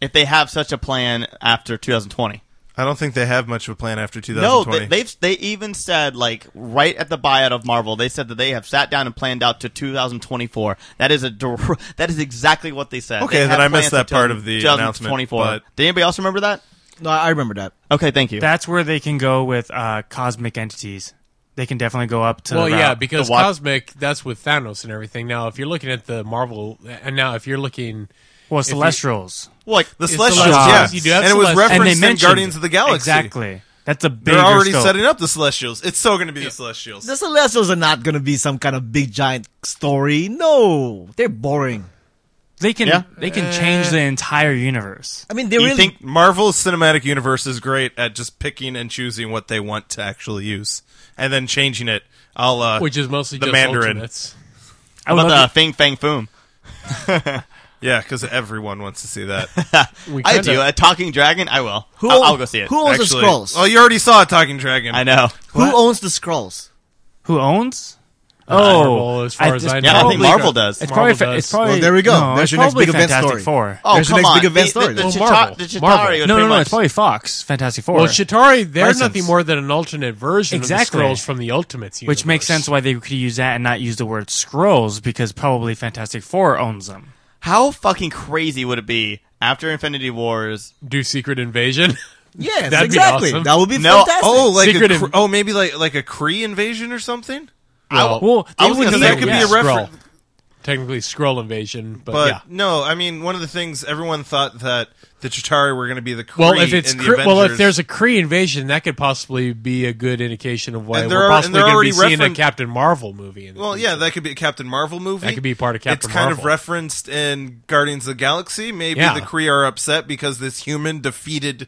If they have such a plan after 2020. I don't think they have much of a plan after No, 2020. they, they've they even said like right at the buyout of Marvel, they said that they have sat down and planned out to 2024. That is a that is exactly what they said. Okay, They then I missed that part of the 2024. announcement, but- Did anybody else remember that? No, I remember that. Okay, thank you. That's where they can go with uh, cosmic entities. They can definitely go up to. Well, the yeah, because the cosmic that's with Thanos and everything. Now, if you're looking at the Marvel, and now if you're looking, well, Celestials. well, like the Celestials, Celestials. yeah, You do have and it was Celestials. and they in Guardians of the Galaxy. Exactly. That's a big. They're already scope. setting up the Celestials. It's so going to be the Celestials. The Celestials are not going to be some kind of big giant story. No, they're boring. They can. Yeah. They can change the entire universe. I mean, they you really. think Marvel's cinematic universe is great at just picking and choosing what they want to actually use, and then changing it. I'll uh, which is mostly the just Mandarin. Ultimates. I would about love the Fing Fang Foom? yeah, because everyone wants to see that. We I kinda- do. A talking dragon? I will. who I'll, I'll go see it. Who owns actually, the Skrulls? oh, you already saw a talking dragon. I know. who owns the Skrulls? who owns. Marvel, oh, as far as I know. Yeah, I think Marvel does. It's probably. fa- does. It's probably. Well, there we go. No, There's your next probably big event Fantastic story. Four. Oh, There's your come next on. big event The- story. The, the, Well, Marvel. the Chitauri Marvel. was No, no, no. much- It's probably Fox. Fantastic Four. Well, Chitauri, they're License. nothing more than an alternate version of the Skrulls from the Ultimates universe. which makes sense why they could use that and not use the word Skrulls because probably Fantastic Four owns them. How fucking crazy would it be after Infinity Wars? Do Secret Invasion. Yes, That'd be exactly. awesome. That would be No, fantastic. Oh, like Secret a, in- oh, maybe like like a Kree invasion or something. Well, Well, I was would gonna say a- that could be a reference. Skrull. Technically, Skrull Invasion, but, But yeah. no, I mean, one of the things everyone thought that the Chitauri were going to be the Kree Well, if it's in the Kree- well, if there's a Kree invasion, that could possibly be a good indication of why And there we're are- and possibly they're going to be already seeing a referen- Captain Marvel movie. In the Well, yeah, future. that could be a Captain Marvel movie. That could be part of Captain Marvel. It's kind of referenced in Guardians of the Galaxy. Maybe Yeah. the Kree are upset because this human defeated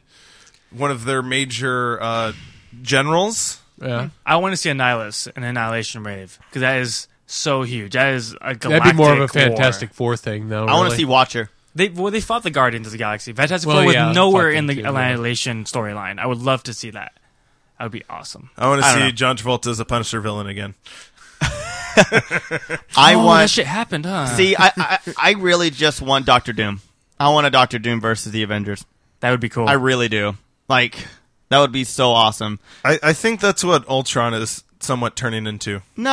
one of their major uh, generals. Yeah. I want to see a Annihilus, an Annihilation Wave, because that is so huge. That is a galactic That'd be more of a war. Fantastic Four thing, though. I want to really. see Watcher. They well, they fought the Guardians of the Galaxy. Fantastic Well, Four was nowhere in the too, yeah. Annihilation storyline. I would love to see that. That would be awesome. I want to I don't see know. John Travolta as a Punisher villain again. I oh, want. that shit happened, huh? See, I, I I really just want Doctor Doom. I want a Doctor Doom versus the Avengers. that would be cool. I really do. Like that would be so awesome. I, I think that's what Ultron is somewhat turning into. No,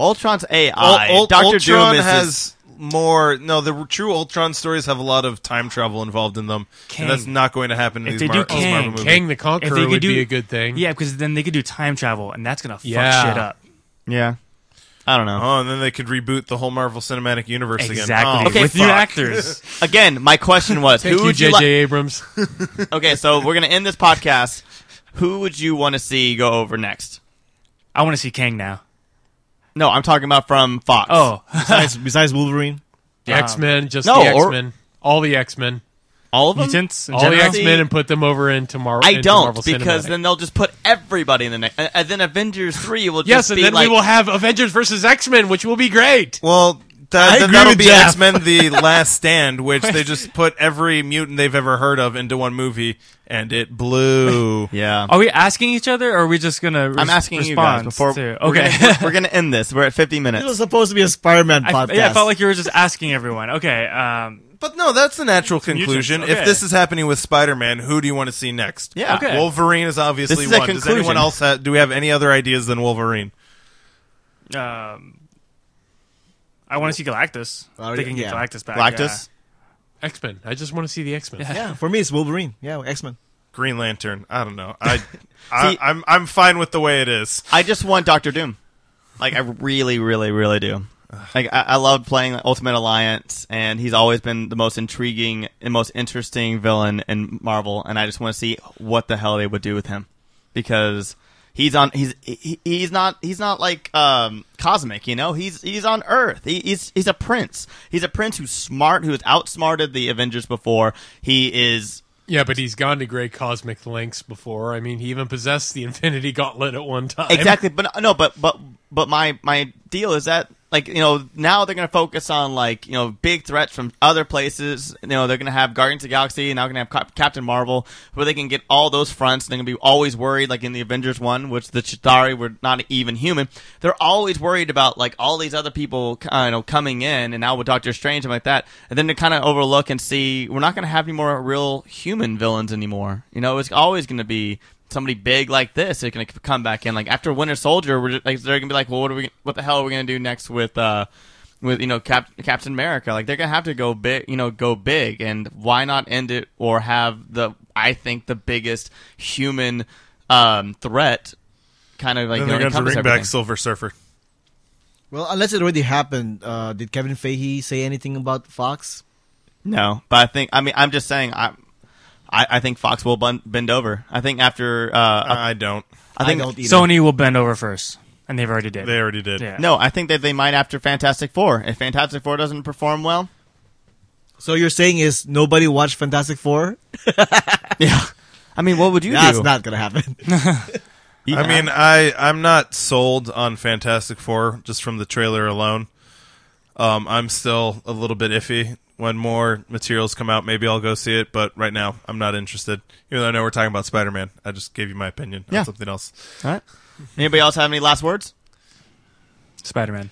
Ultron's AI. Ul- Ul- Doctor Ultron Doom is has his- more. No, the true Ultron stories have a lot of time travel involved in them, Kang. and that's not going to happen in If these, they do Mar- these Kang, Marvel movies. Kang the If Conqueror they could would do- be a good thing. yeah, because then they could do time travel, and that's gonna fuck Yeah. shit up. yeah. I don't know. Oh, and then they could reboot the whole Marvel Cinematic Universe again. Exactly. Oh, Okay, with new fuck. actors. Again, my question was, Thank who you, would you J.J. like? Abrams. Okay, so we're gonna end this podcast. Who would you want to see go over next? I want to see Kang now. No, I'm talking about from Fox. Oh, besides, besides Wolverine. Wow. X Men, just No, the or- X Men, all the X Men, all of them. mutants. in all the general? X Men, and put them over into Mar- I into don't Marvel because Cinematic. then they'll just put everybody in the next, and then Avengers three will just yes, and be then like, we will have Avengers versus X Men, which will be great. Well, I that, then agree that'll with be Jeff. X Men: The Last Stand, which they just put every mutant they've ever heard of into one movie, and it blew. yeah. Are we asking each other, or are we just gonna? Res- I'm asking you guys respond before. to- We're Okay. gonna, we're, we're gonna end this. We're at 50 This minutes. was supposed to be a Spider-Man I, podcast. yeah, I felt like you were just asking everyone. Okay. Um, But no, that's the natural conclusion. Mutants, If this is happening with Spider-Man, who do you want to see next? Yeah. Okay. Wolverine is obviously This is a one. Does conclusion. anyone else have, do we have any other ideas than Wolverine? um, I want to see Galactus. Oh, they can get yeah. Galactus back. Galactus. X Men. I just want to see the X Men. yeah, for me it's Wolverine. Yeah, X-Men. Green Lantern. I don't know. I, I I'm I'm fine with the way it is. I just want Doctor Doom. Like I really, really, really do. Like I, I love playing Ultimate Alliance, and he's always been the most intriguing and most interesting villain in Marvel. And I just want to see what the hell they would do with him, because he's on. He's he, he's not he's not like um, cosmic. You know, he's he's on Earth. He, he's he's a prince. He's a prince who's smart, Who's outsmarted the Avengers before. He is Yeah, but he's gone to great cosmic lengths before. I mean, he even possessed the Infinity Gauntlet at one time. Exactly, but no, but but but my my deal is that like you know now they're gonna focus on like you know big threats from other places. You know they're gonna have Guardians of Galaxy, now gonna have Cap- Captain Marvel, where they can get all those fronts. They're gonna be always worried, like in the Avengers one, which the Chitauri were not even human. They're always worried about like all these other people, you know, coming in, and now with Doctor Strange and like that, and then to kind of overlook and see we're not gonna have any more real human villains anymore. You know, it's always gonna be somebody big like this is going to come back in. Like after Winter Soldier, we're just, like they're going to be like, well, what are we? What the hell are we going to do next with uh with you know Cap- Captain America? Like they're going to have to go big, you know, go big, and why not end it or have the I think the biggest human um threat kind of like then you know, they're going to bring everything. back Silver Surfer. Well, unless it already happened, uh, did Kevin Feige say anything about Fox? No, but I think I mean I'm just saying I. I, I think Fox will bun- bend over. I think after uh, I don't. I think don't either. Sony will bend over first, and they've already did. They already did. yeah. no, I think that they might after Fantastic Four. If Fantastic Four doesn't perform well, So you're saying is nobody watched Fantastic Four? Yeah. I mean, what would you That's do? not gonna happen. Yeah. I mean, I I'm not sold on Fantastic Four just from the trailer alone. Um, I'm still a little bit iffy. When more materials come out, maybe I'll go see it. But right now, I'm not interested. Even though I know we're talking about Spider Man, I just gave you my opinion Yeah. on something else. All right. Anybody else have any last words? Spider Man.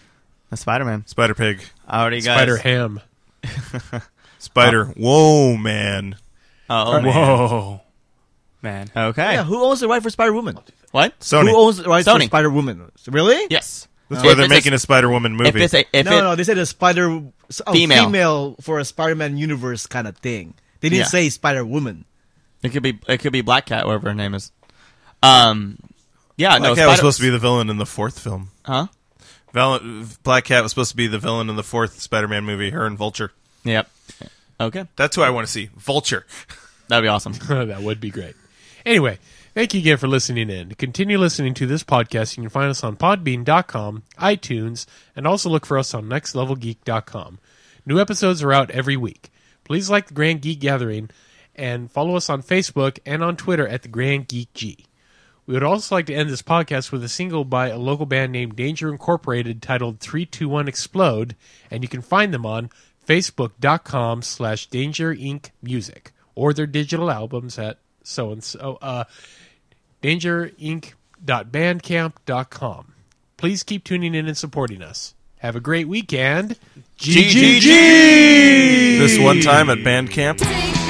Spider Man. Spider Pig, already got Spider Ham. Spider. Uh, Whoa, man! Oh, man. Whoa, man. Okay. yeah, who owns the right for Spider Woman? What? Sony. Who owns the rights for Spider Woman? Really? Yes. That's why If they're it's a- making a, Spider Woman movie. If it's a if no, it, no, they said a Spider a Female. female for a Spider-Man universe kind of thing. They didn't Yeah. say Spider Woman. it could be it could be Black Cat, whatever her name is. Um. Yeah. Black no. Cat was supposed to be the villain in the fourth film. Huh? Val- Black Cat was supposed to be the villain in the fourth Spider-Man movie. Her and Vulture. Yep. Okay. That's who I want to see. Vulture. That'd be awesome. that would be great. Anyway, thank you again for listening in. Continue listening to this podcast, you can find us on podbean.com, iTunes, and also look for us on nextlevelgeek.com. New episodes are out every week. Please like the Grand Geek Gathering and follow us on Facebook and on Twitter at the Grand Geek G. We would also like to end this podcast with a single by a local band named Danger Incorporated titled 321 Explode, and you can find them on facebook.com slash Danger Inc. Music or their digital albums at so and so uh, dangerinc.bandcamp.com. Please keep tuning in and supporting us. Have a great weekend. GGG! This one time at Bandcamp.